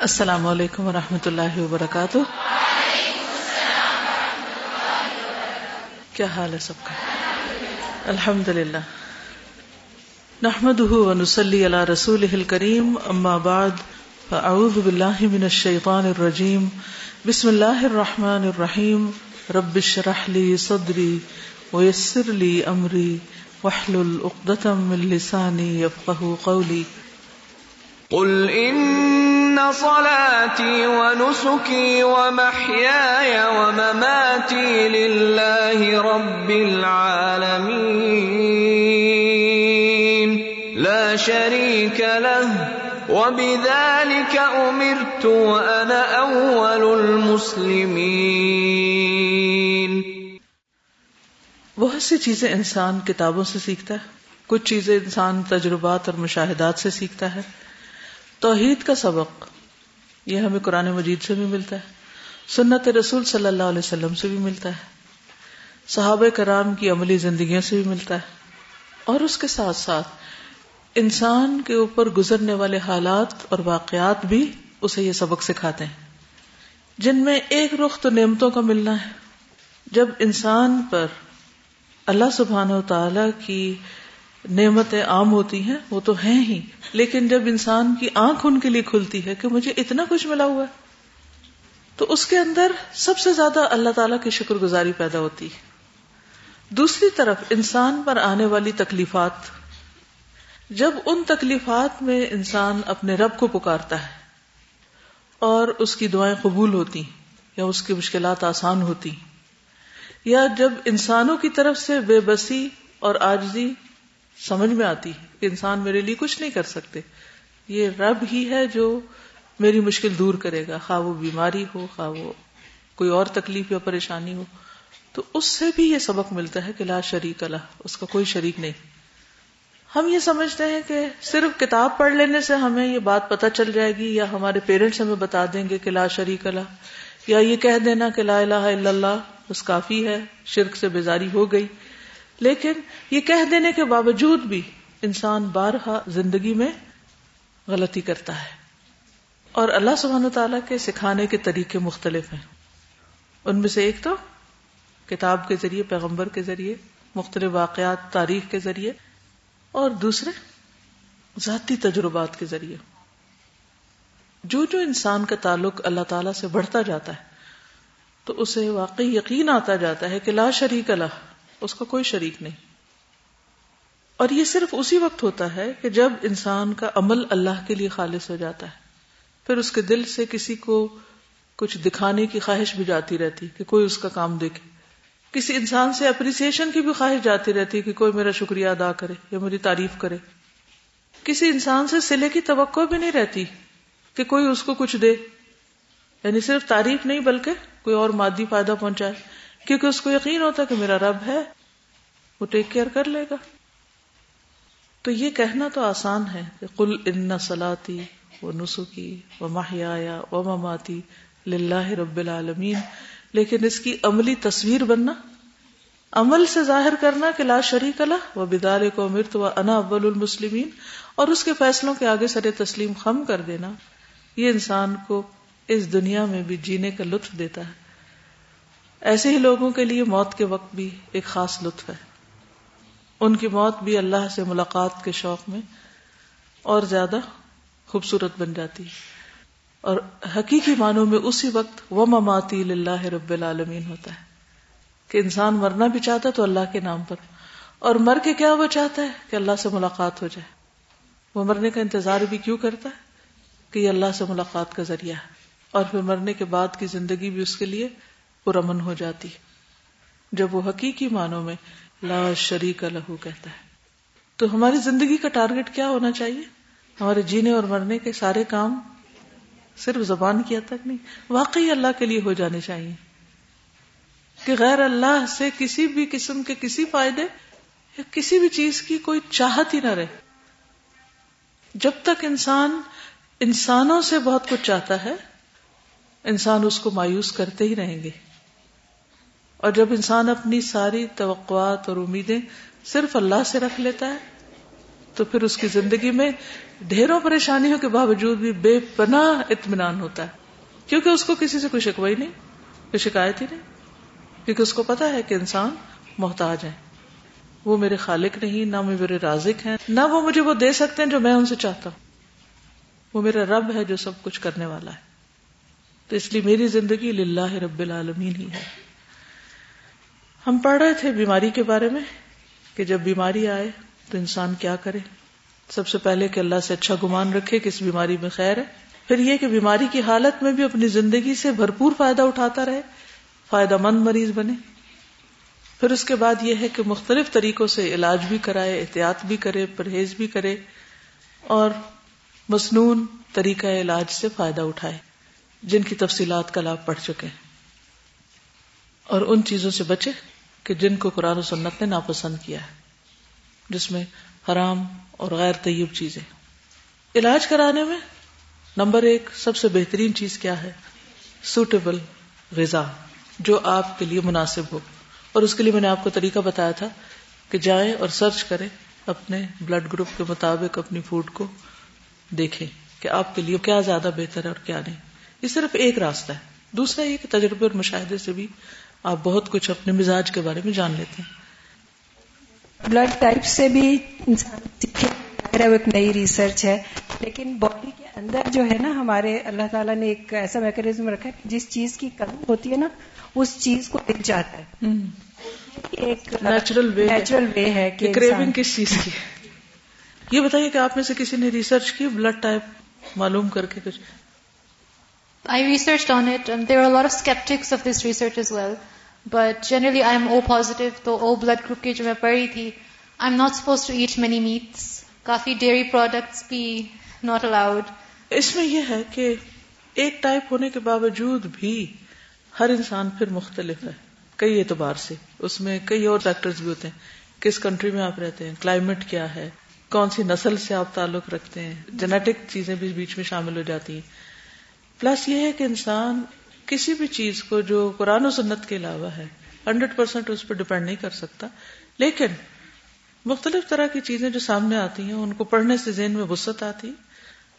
السلام علیکم و رحمۃ اللہ وبرکاتہ۔ کیا حال ہے سب کا؟ الحمد للہ نحمد ونسلی علی رسول کریم اما بعد، فاعوذ باللہ من الشیطان الرجیم۔ بسم اللہ الرحمن الرحیم۔ رب اشرح لی صدری ویسر لی امری۔ واحلل عقدة من لسانی یفقهوا قولی۔ قل ان صلاتي ونسكي ومحياي ومماتي لله رب العالمين. لا شريك له، وبذلك امرت وانا اول المسلمين. بہت سی چیزیں انسان کتابوں سے سیکھتا ہے، کچھ چیزیں انسان تجربات اور مشاہدات سے سیکھتا ہے توحید کا سبق، یہ ہمیں قرآن مجید سے بھی ملتا ہے، سنت رسول صلی اللہ علیہ وسلم سے بھی ملتا ہے، صحابہ کرام کی عملی زندگیوں سے بھی ملتا ہے، اور اس کے ساتھ ساتھ انسان کے اوپر گزرنے والے حالات اور واقعات بھی اسے یہ سبق سکھاتے ہیں۔ جن میں ایک رخ تو نعمتوں کا ملنا ہے۔ جب انسان پر اللہ سبحانہ و تعالی کی نعمتیں عام ہوتی ہیں، وہ تو ہیں ہی۔ لیکن جب انسان کی آنکھ ان کے لیے کھلتی ہے کہ مجھے اتنا کچھ ملا ہوا ہے، تو اس کے اندر سب سے زیادہ اللہ تعالی کی شکر گزاری پیدا ہوتی ہے۔ دوسری طرف انسان پر آنے والی تکلیفات، جب ان تکلیفات میں انسان اپنے رب کو پکارتا ہے اور اس کی دعائیں قبول ہوتی یا اس کی مشکلات آسان ہوتی یا جب انسانوں کی طرف سے بے بسی اور آجزی سمجھ میں آتی ہے کہ انسان میرے لیے کچھ نہیں کر سکتے۔ یہ رب ہی ہے جو میری مشکل دور کرے گا۔ خواہ وہ بیماری ہو، خواہ وہ کوئی اور تکلیف یا پریشانی ہو۔ تو اس سے بھی یہ سبق ملتا ہے کہ لا شریک اللہ اس کا کوئی شریک نہیں۔ ہم یہ سمجھتے ہیں کہ صرف کتاب پڑھ لینے سے ہمیں یہ بات پتہ چل جائے گی یا ہمارے پیرنٹس ہمیں بتا دیں گے کہ لا شریک اللہ یا یہ کہہ دینا کہ لا الہ الا اللہ بس کافی ہے، شرک سے بیزاری ہو گئی۔ لیکن یہ کہہ دینے کے باوجود بھی انسان بارہا زندگی میں غلطی کرتا ہے۔ اور اللہ سبحانہ تعالیٰ کے سکھانے کے طریقے مختلف ہیں۔ ان میں سے ایک تو کتاب کے ذریعے، پیغمبر کے ذریعے، مختلف واقعات، تاریخ کے ذریعے، اور دوسرے ذاتی تجربات کے ذریعے۔ جو جو انسان کا تعلق اللہ تعالی سے بڑھتا جاتا ہے، تو اسے واقعی یقین آتا جاتا ہے کہ لا شریک اللہ اس کا کوئی شریک نہیں۔ اور یہ صرف اسی وقت ہوتا ہے کہ جب انسان کا عمل اللہ کے لیے خالص ہو جاتا ہے، پھر اس کے دل سے کسی کو کچھ دکھانے کی خواہش بھی جاتی رہتی کہ کوئی اس کا کام دیکھے۔ کسی انسان سے اپریسیشن کی بھی خواہش جاتی رہتی کہ کوئی میرا شکریہ ادا کرے یا میری تعریف کرے۔ کسی انسان سے سلے کی توقع بھی نہیں رہتی کہ کوئی اس کو کچھ دے۔ یعنی صرف تعریف نہیں بلکہ کوئی اور مادی فائدہ پہنچائے۔ کیونکہ اس کو یقین ہوتا کہ میرا رب ہے، وہ ٹیک کیئر کر لے گا۔ تو یہ کہنا تو آسان ہے کہ کل ان سلاتی و نسخی و ماہیا و مماتی لاہ رب العالمین۔ لیکن اس کی عملی تصویر بننا، عمل سے ظاہر کرنا کہ لا شریک اللہ و بدار کو مرت و انا ابل المسلمین۔ اور اس کے فیصلوں کے آگے سر تسلیم خم کر دینا، یہ انسان کو اس دنیا میں بھی جینے کا لطف دیتا ہے۔ ایسے ہی لوگوں کے لیے موت کے وقت بھی ایک خاص لطف ہے۔ ان کی موت بھی اللہ سے ملاقات کے شوق میں اور زیادہ خوبصورت بن جاتی۔ اور حقیقی معنوں میں اسی وقت وہ مماتی اللہ رب العالمین ہوتا ہے۔ کہ انسان مرنا بھی چاہتا ہے تو اللہ کے نام پر۔ اور مر کے کیا وہ چاہتا ہے؟ کہ اللہ سے ملاقات ہو جائے۔ وہ مرنے کا انتظار بھی کیوں کرتا ہے؟ کہ یہ اللہ سے ملاقات کا ذریعہ ہے۔ اور پھر مرنے کے بعد کی زندگی بھی اس کے لیے پرامن ہو جاتی جب وہ حقیقی معنوں میں لا شریک لہو کہتا ہے۔ تو ہماری زندگی کا ٹارگٹ کیا ہونا چاہیے؟ ہمارے جینے اور مرنے کے سارے کام صرف زبان کی حد تک نہیں، واقعی اللہ کے لیے ہو جانے چاہیے۔ کہ غیر اللہ سے کسی بھی قسم کے کسی فائدے یا کسی بھی چیز کی کوئی چاہت ہی نہ رہے۔ جب تک انسان انسانوں سے بہت کچھ چاہتا ہے، انسان اس کو مایوس کرتے ہی رہیں گے۔ اور جب انسان اپنی ساری توقعات اور امیدیں صرف اللہ سے رکھ لیتا ہے، تو پھر اس کی زندگی میں ڈھیروں پریشانیوں کے باوجود بھی بے پناہ اطمینان ہوتا ہے۔ کیونکہ اس کو کسی سے کوئی شکوا ہی نہیں، کوئی شکایت ہی نہیں۔ کیونکہ اس کو پتا ہے کہ انسان محتاج ہے۔ وہ میرے خالق نہیں، نہ میرے رازق ہیں، نہ وہ مجھے وہ دے سکتے ہیں جو میں ان سے چاہتا ہوں۔ وہ میرا رب ہے جو سب کچھ کرنے والا ہے۔ تو اس لیے میری زندگی للہ رب العالمین ہی ہے۔ ہم پڑھ رہے تھے بیماری کے بارے میں کہ جب بیماری آئے تو انسان کیا کرے؟ سب سے پہلے کہ اللہ سے اچھا گمان رکھے کہ اس بیماری میں خیر ہے۔ پھر یہ کہ بیماری کی حالت میں بھی اپنی زندگی سے بھرپور فائدہ اٹھاتا رہے، فائدہ مند مریض بنے۔ پھر اس کے بعد یہ ہے کہ مختلف طریقوں سے علاج بھی کرائے، احتیاط بھی کرے، پرہیز بھی کرے اور مصنون طریقہ علاج سے فائدہ اٹھائے، جن کی تفصیلات کل آپ پڑھ چکے ہیں۔ اور ان چیزوں سے بچے۔ کہ جن کو قرآن و سنت نے ناپسند کیا ہے، جس میں حرام اور غیر طیب چیزیں علاج کرانے میں نمبر ایک سب سے بہترین چیز کیا ہے؟ سوٹیبل غذا، جو آپ کے لیے مناسب ہو۔ اور اس کے لیے میں نے آپ کو طریقہ بتایا تھا کہ جائیں اور سرچ کریں اپنے بلڈ گروپ کے مطابق اپنی فوڈ کو دیکھیں کہ آپ کے لیے کیا زیادہ بہتر ہے اور کیا نہیں۔ یہ صرف ایک راستہ ہے۔ دوسرا یہ کہ تجربے اور مشاہدے سے بھی آپ بہت کچھ اپنے مزاج کے بارے میں جان لیتے ہیں۔ بلڈ ٹائپ سے بھی انسان سیکھے ایک نئی ریسرچ ہے لیکن باڈی کے اندر جو ہے نا ہمارے اللہ تعالیٰ نے ایک ایسا میکنیزم رکھا ہے جس چیز کی کمی ہوتی ہے نا اس چیز کو مل جاتا ہے۔ ایک نیچرل وے نیچرل وے ہے کہ کریونگ کس چیز کی یہ بتائیے کہ آپ میں سے کسی نے ریسرچ کی بلڈ ٹائپ معلوم کر کے کچھ؟ I researched on it, and there are a lot of skeptics of this research as well. But generally, I am O positive, تو O blood group کی جو میں پڑھی تھی I'm not supposed to eat many meats. کافی dairy products بھی not allowed. اس میں یہ ہے کہ ایک ٹائپ ہونے کے باوجود بھی ہر انسان پھر مختلف ہے کئی اعتبار سے اس میں کئی اور فیکٹرز بھی ہوتے ہیں کس کنٹری میں آپ رہتے ہیں کلائمیٹ کیا ہے کون سی نسل سے آپ تعلق رکھتے ہیں جینیٹک چیزیں بھی بیچ میں شامل ہو جاتی ہیں پلس یہ ہے کہ انسان کسی بھی چیز کو جو قرآن و سنت کے علاوہ ہے ہنڈریڈ پرسینٹ اس پہ ڈپینڈ نہیں کر سکتا۔ لیکن مختلف طرح کی چیزیں جو سامنے آتی ہیں، ان کو پڑھنے سے ذہن میں وسط آتی،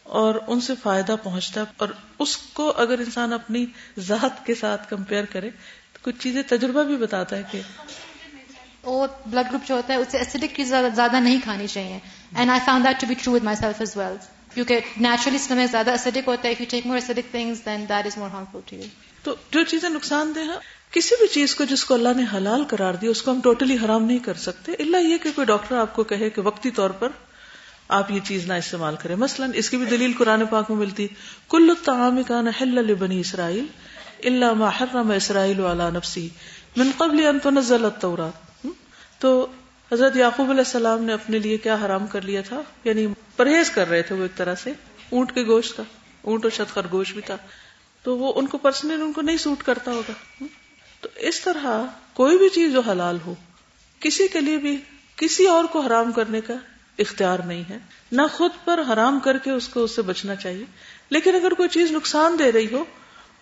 اور ان سے فائدہ پہنچتا، اور اس کو اگر انسان اپنی ذات کے ساتھ کمپیئر کرے، تو کچھ چیزیں تجربہ بھی بتاتا ہے کہ وہ بلڈ گروپ جو ہوتا ہے اسے ایسیڈک چیز زیادہ نہیں کھانی چاہیے۔ And I found that to be true with myself as well کیونکہ نیچرلی اسٹمک زیادہ اسیڈک ہوتا ہے take more acidic things than that is more harmful to you تو جو چیزیں نقصان دہ ہیں، کسی بھی چیز کو جس کو اللہ نے حلال قرار دیا، اس کو ہم ٹوٹلی حرام نہیں کر سکتے۔ اللہ یہ کہ کوئی ڈاکٹر آپ کو کہے کہ وقتی طور پر آپ یہ چیز نہ استعمال کریں۔ مثلا اس کی بھی دلیل قرآن پاک میں ملتی، کل الطعام کان حل لبنی اسرائیل الا ما حرم اسرائیل علی نفسی من قبل ان تنزل التوراۃ تو حضرت یعقوب علیہ السلام نے اپنے لیے کیا حرام کر لیا تھا؟ یعنی پرہیز کر رہے تھے وہ ایک طرح سے، اونٹ کے گوشت کا، اونٹ اور شت خرگوش بھی تھا۔ تو وہ ان کو پرسنل، ان کو نہیں سوٹ کرتا ہوگا۔ تو اس طرح کوئی بھی چیز جو حلال ہو، کسی کے لیے بھی کسی اور کو حرام کرنے کا اختیار نہیں ہے۔ نہ خود پر حرام کر کے اس کو اس سے بچنا چاہیے۔ لیکن اگر کوئی چیز نقصان دے رہی ہو،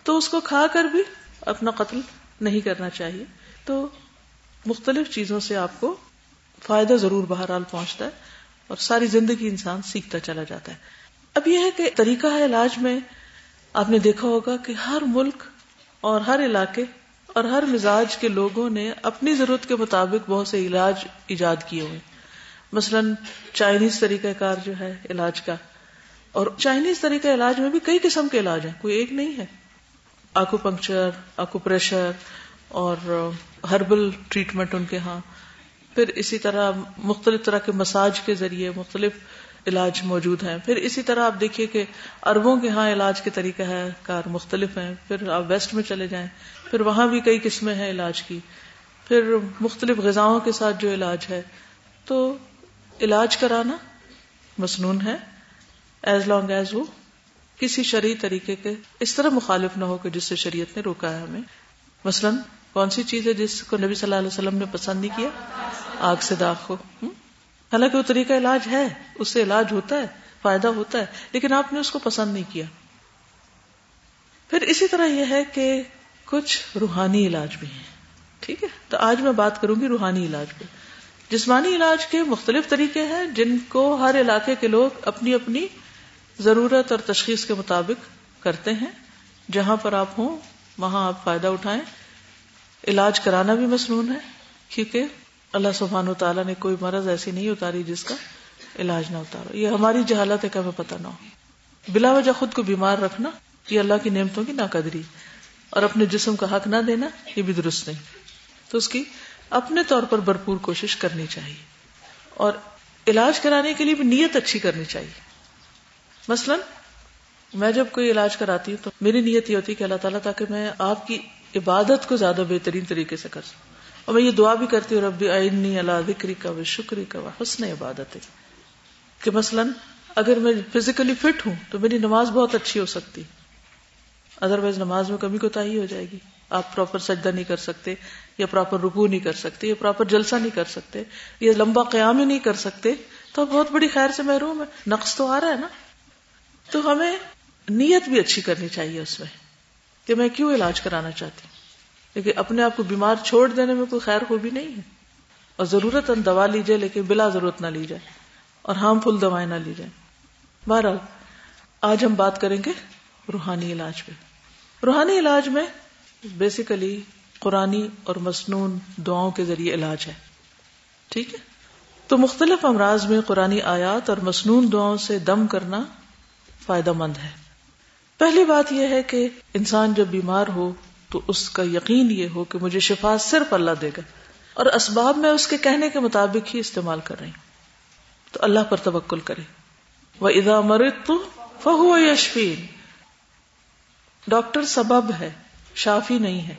تو اس کو کھا کر بھی اپنا قتل نہیں کرنا چاہیے۔ تو مختلف چیزوں سے آپ کو فائدہ ضرور بہرحال پہنچتا ہے اور ساری زندگی انسان سیکھتا چلا جاتا ہے۔ اب یہ ہے کہ طریقہ ہے علاج میں، آپ نے دیکھا ہوگا کہ ہر ملک اور ہر علاقے اور ہر مزاج کے لوگوں نے اپنی ضرورت کے مطابق بہت سے علاج ایجاد کیے ہوئے۔ مثلا چائنیز طریقہ کار جو ہے علاج کا، اور چائنیز طریقہ علاج میں بھی کئی قسم کے علاج ہیں، کوئی ایک نہیں ہے۔ آکو پنکچر آکو پریشر اور ہربل ٹریٹمنٹ ان کے ہاں۔ پھر اسی طرح مختلف طرح کے مساج کے ذریعے مختلف علاج موجود ہیں۔ پھر اسی طرح آپ دیکھیے کہ اربوں کے ہاں علاج کے طریقہ ہے، کار مختلف ہیں۔ پھر آپ ویسٹ میں چلے جائیں، پھر وہاں بھی کئی قسمیں ہیں علاج کی۔ پھر مختلف غذاؤں کے ساتھ جو علاج ہے۔ تو علاج کرانا مصنون ہے۔ ایز لانگ ایز وہ کسی شرعی طریقے کے، اس طرح مخالف نہ ہو کہ جس سے شریعت نے روکا ہے ہمیں۔ مثلاً کون سی چیز ہے جس کو نبی صلی اللہ علیہ وسلم نے پسند نہیں کیا؟ آگ سے داغ کو حالانکہ وہ طریقہ علاج ہے، اس سے علاج ہوتا ہے، فائدہ ہوتا ہے، لیکن آپ نے اس کو پسند نہیں کیا۔ پھر اسی طرح یہ ہے کہ کچھ روحانی علاج بھی ہیں۔ ٹھیک ہے؟ تو آج میں بات کروں گی روحانی علاج پہ۔ جسمانی علاج کے مختلف طریقے ہیں جن کو ہر علاقے کے لوگ اپنی اپنی ضرورت اور تشخیص کے مطابق کرتے ہیں۔ جہاں پر آپ ہوں، وہاں آپ فائدہ اٹھائیں۔ علاج کرانا بھی مصنون ہے، کیونکہ اللہ سبحان و تعالیٰ نے کوئی مرض ایسی نہیں اتاری جس کا علاج نہ اتارو۔ یہ ہماری جہالت ہے کہ ہمیں پتہ نہ ہو۔ بلا وجہ خود کو بیمار رکھنا، یہ اللہ کی نعمتوں کی ناقدری۔ اور اپنے جسم کا حق نہ دینا، یہ بھی درست نہیں۔ تو اس کی اپنے طور پر بھرپور کوشش کرنی چاہیے۔ اور علاج کرانے کے لیے بھی نیت اچھی کرنی چاہیے۔ مثلا، میں جب کوئی علاج کراتی ہوں تو میری نیت یہ ہوتی ہے کہ اللہ تعالیٰ تاکہ میں آپ کی عبادت کو زیادہ بہترین طریقے سے کر سکوں۔ اور میں یہ دعا بھی کرتی ہوں، ربی آئنی اللہ ذکری کا و شکری کا و حسن عبادت کہ مثلا اگر میں فزیکلی فٹ ہوں تو میری نماز بہت اچھی ہو سکتی۔ ادر وائز نماز میں کمی کوتا ہی ہو جائے گی۔ آپ پراپر سجدہ نہیں کر سکتے، یا پراپر رکو نہیں کر سکتے، یا پراپر جلسہ نہیں کر سکتے، یا لمبا قیام ہی نہیں کر سکتے۔ تو بہت بڑی خیر سے محروم ہے نقص تو آ رہا ہے نا۔ تو ہمیں نیت بھی اچھی کرنی چاہیے اس میں۔ کہ میں کیوں علاج کرانا چاہتی ہوں؟ لیکن اپنے آپ کو بیمار چھوڑ دینے میں کوئی خیر خوبی نہیں ہے۔ اور ضرورت دوا لی جائے لیکن بلا ضرورت نہ لی جائے اور ہارم فل دوائیں نہ لی جائیں بہرحال، آج ہم بات کریں گے روحانی علاج پہ۔ روحانی علاج میں بیسیکلی قرآنی اور مصنون دعاؤں کے ذریعے علاج ہے۔ ٹھیک ہے؟ تو مختلف امراض میں قرآنی آیات اور مصنون دعاؤں سے دم کرنا فائدہ مند ہے۔ پہلی بات یہ ہے کہ انسان جب بیمار ہو تو اس کا یقین یہ ہو کہ مجھے شفا صرف اللہ دے گا اور اسباب میں اس کے کہنے کے مطابق ہی استعمال کر رہی تو اللہ پر توکل کرے۔ وہ ادا مرد تو فہو یشفین ڈاکٹر سبب ہے، شافی نہیں ہے۔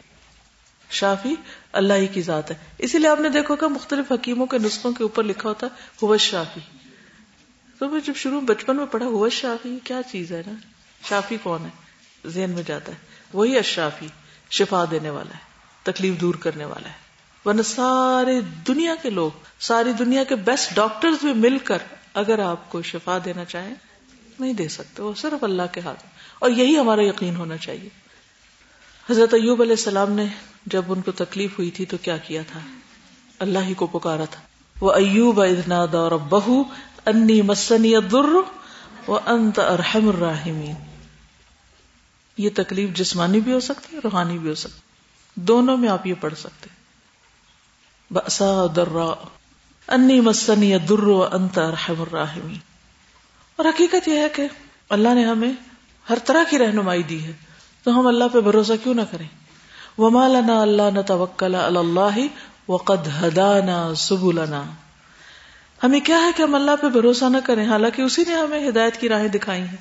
شافی اللہ ہی کی ذات ہے۔ اسی لیے آپ نے دیکھو کہ مختلف حکیموں کے نسخوں کے اوپر لکھا ہوتا ہے ہوش شافی تو میں جب شروع بچپن میں پڑھا ہوش شافی کیا چیز ہے نا؟ شافی کون ہے؟ ذہن میں جاتا ہے۔ وہی اشرافی شفا دینے والا ہے، تکلیف دور کرنے والا ہے۔ ورنہ سارے دنیا کے لوگ، ساری دنیا کے بیسٹ ڈاکٹرز بھی مل کر اگر آپ کو شفا دینا چاہیں، نہیں دے سکتے۔ وہ صرف اللہ کے ہاتھ۔ اور یہی ہمارا یقین ہونا چاہیے۔ حضرت ایوب علیہ السلام نے جب ان کو تکلیف ہوئی تھی تو کیا کیا تھا؟ اللہ ہی کو پکارا تھا۔ وہ ایوب ادنا دور بہو انی مسنی در وہ انت ارحم الراحمین۔ یہ تکلیف جسمانی بھی ہو سکتی ہے روحانی بھی ہو سکتی دونوں میں آپ یہ پڑھ سکتے بسا درا انی مسنی در انت ارحم الراحمین اور حقیقت یہ ہے کہ اللہ نے ہمیں ہر طرح کی رہنمائی دی ہے۔ تو ہم اللہ پہ بھروسہ کیوں نہ کریں؟ وما لنا اللہ نہ توکل اللہ وقد ہدانا سبلنا۔ ہمیں کیا ہے کہ ہم اللہ پہ بھروسہ نہ کریں؟ حالانکہ اسی نے ہمیں ہدایت کی راہیں دکھائی ہیں۔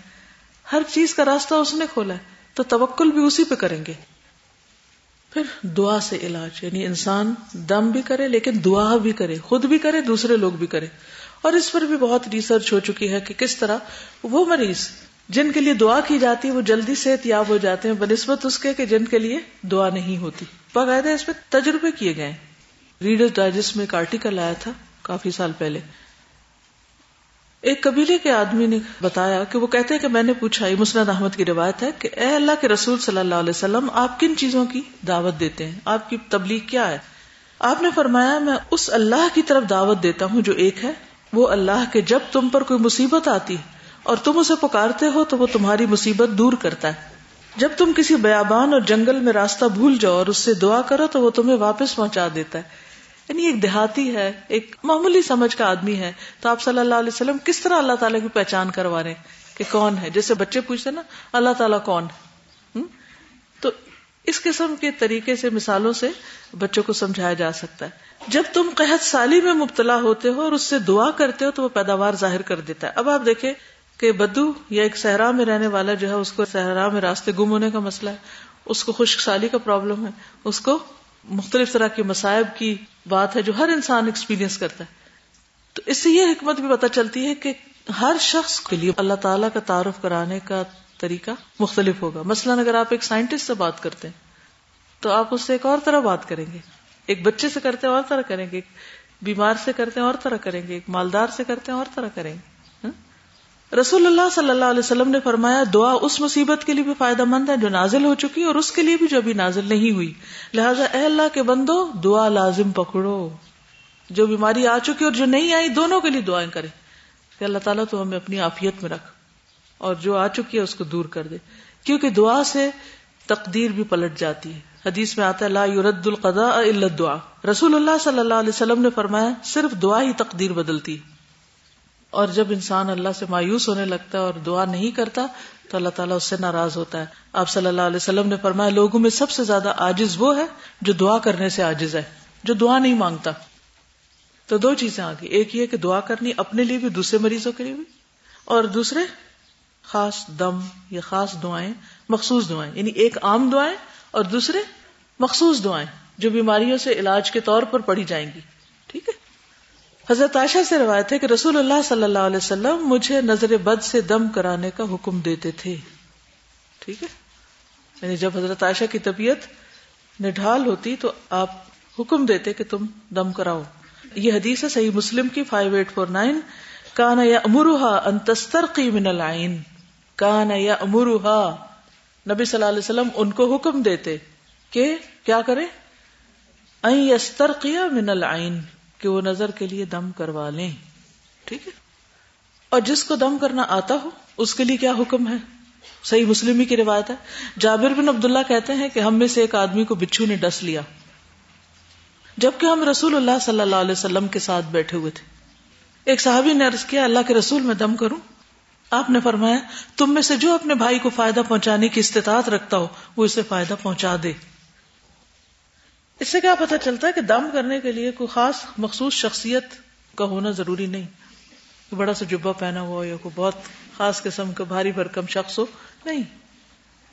ہر چیز کا راستہ اس نے کھولا ہے۔ تو توکل بھی اسی پہ کریں گے۔ پھر دعا سے علاج یعنی انسان دم بھی کرے لیکن دعا بھی کرے، خود بھی کرے، دوسرے لوگ بھی کرے۔ اور اس پر بھی بہت ریسرچ ہو چکی ہے کہ کس طرح وہ مریض جن کے لیے دعا کی جاتی ہے، وہ جلدی صحت یاب ہو جاتے ہیں، بنسبت اس کے کہ جن کے لیے دعا نہیں ہوتی۔ باقاعدہ اس پہ تجربے کیے گئے۔ ریڈر ڈائجسٹ میں ایک آرٹیکل آیا تھا کافی سال پہلے۔ ایک قبیلے کے آدمی نے بتایا کہ وہ کہتے ہیں کہ میں نے پوچھا، یہ مسند احمد کی روایت ہے کہ اے اللہ کے رسول صلی اللہ علیہ وسلم، آپ کن چیزوں کی دعوت دیتے ہیں؟ آپ کی تبلیغ کیا ہے؟ آپ نے فرمایا، میں اس اللہ کی طرف دعوت دیتا ہوں جو ایک ہے، وہ اللہ کے جب تم پر کوئی مصیبت آتی ہے اور تم اسے پکارتے ہو تو وہ تمہاری مصیبت دور کرتا ہے۔ جب تم کسی بیابان اور جنگل میں راستہ بھول جاؤ اور اس سے دعا کرو تو وہ تمہیں واپس پہنچا دیتا ہے۔ یعنی ایک دیہاتی ہے، ایک معمولی سمجھ کا آدمی ہے۔ تو آپ صلی اللہ علیہ وسلم کس طرح اللہ تعالیٰ کی پہچان کروا رہے ہیں کہ کون ہے؟ جیسے بچے پوچھتے نا، اللہ تعالیٰ کون ہے؟ تو اس قسم کے طریقے سے، مثالوں سے بچوں کو سمجھایا جا سکتا ہے۔ جب تم قحط سالی میں مبتلا ہوتے ہو اور اس سے دعا کرتے ہو، تو وہ پیداوار ظاہر کر دیتا ہے۔ اب آپ دیکھیں کہ بدو یا ایک صحرا میں رہنے والا جو ہے، اس کو صحرا میں راستے گم ہونے کا مسئلہ ہے۔ اس کو خشک سالی کا پرابلم ہے۔ اس کو مختلف طرح کے مسائب کی بات ہے جو ہر انسان ایکسپیرینس کرتا ہے۔ تو اس سے یہ حکمت بھی پتہ چلتی ہے کہ ہر شخص کے لیے اللہ تعالیٰ کا تعارف کرانے کا طریقہ مختلف ہوگا۔ مثلاً اگر آپ ایک سائنٹسٹ سے بات کرتے ہیں، تو آپ اس سے ایک اور طرح بات کریں گے۔ ایک بچے سے کرتے ہیں اور طرح کریں گے، ایک بیمار سے کرتے ہیں اور طرح کریں گے، ایک مالدار سے کرتے ہیں اور طرح کریں گے۔ رسول اللہ صلی اللہ علیہ وسلم نے فرمایا، دعا اس مصیبت کے لیے بھی فائدہ مند ہے جو نازل ہو چکی اور اس کے لیے بھی جو ابھی نازل نہیں ہوئی۔ لہٰذا اے اللہ کے بندو، دعا لازم پکڑو۔ جو بیماری آ چکی اور جو نہیں آئی، دونوں کے لیے دعائیں کریں۔ کہ اللہ تعالیٰ تو ہمیں اپنی عافیت میں رکھ اور جو آ چکی ہے اس کو دور کر دے۔ کیونکہ دعا سے تقدیر بھی پلٹ جاتی ہے۔ حدیث میں آتا ہے، لا يرد القضاء الا الدعاء۔ رسول اللہ صلی اللہ علیہ وسلم نے فرمایا، صرف دعا ہی تقدیر بدلتی ہے۔ اور جب انسان اللہ سے مایوس ہونے لگتا ہے اور دعا نہیں کرتا، تو اللہ تعالیٰ اس سے ناراض ہوتا ہے۔ آپ صلی اللہ علیہ وسلم نے فرمایا، لوگوں میں سب سے زیادہ آجز وہ ہے جو دعا کرنے سے آجز ہے، جو دعا نہیں مانگتا۔ تو دو چیزیں آ گئی ایک یہ کہ دعا کرنی اپنے لیے بھی، دوسرے مریضوں کے لیے بھی۔ اور دوسرے، خاص دم یا خاص دعائیں، مخصوص دعائیں۔ یعنی ایک عام دعائیں اور دوسرے، مخصوص دعائیں جو بیماریوں سے علاج کے طور پر پڑھی جائیں گی۔ حضرت عائشہ سے روایت ہے کہ رسول اللہ صلی اللہ علیہ وسلم مجھے نظر بد سے دم کرانے کا حکم دیتے تھے۔ ٹھیک ہے؟ یعنی جب حضرت عائشہ کی طبیعت نڈھال ہوتی تو آپ حکم دیتے کہ تم دم کراؤ۔ یہ حدیث ہے صحیح مسلم کی فائیو ایٹ فور نائن کانا یا امروہا انتسترقی من العین۔ کانا یا امروہا نبی صلی اللہ علیہ وسلم ان کو حکم دیتے کہ کیا کرے؟ یسترقیا من العین۔ کہ وہ نظر کے لیے دم کروا لیں۔ ٹھیک ہے؟ اور جس کو دم کرنا آتا ہو، اس کے لیے کیا حکم ہے؟ صحیح مسلم کی روایت ہے۔ جابر بن عبداللہ کہتے ہیں کہ ہم میں سے ایک آدمی کو بچھو نے ڈس لیا۔ جبکہ ہم رسول اللہ صلی اللہ علیہ وسلم کے ساتھ بیٹھے ہوئے تھے۔ ایک صحابی نے عرض کیا، اللہ کے رسول میں دم کروں۔ آپ نے فرمایا، تم میں سے جو اپنے بھائی کو فائدہ پہنچانے کی استطاعت رکھتا ہو، وہ اسے فائدہ پہنچا دے۔ اس سے کیا پتا چلتا ہے کہ دم کرنے کے لیے کوئی خاص مخصوص شخصیت کا ہونا ضروری نہیں بڑا سا جبا پہنا ہوا یا کوئی بہت خاص قسم کا بھاری بھرکم شخص ہو، نہیں۔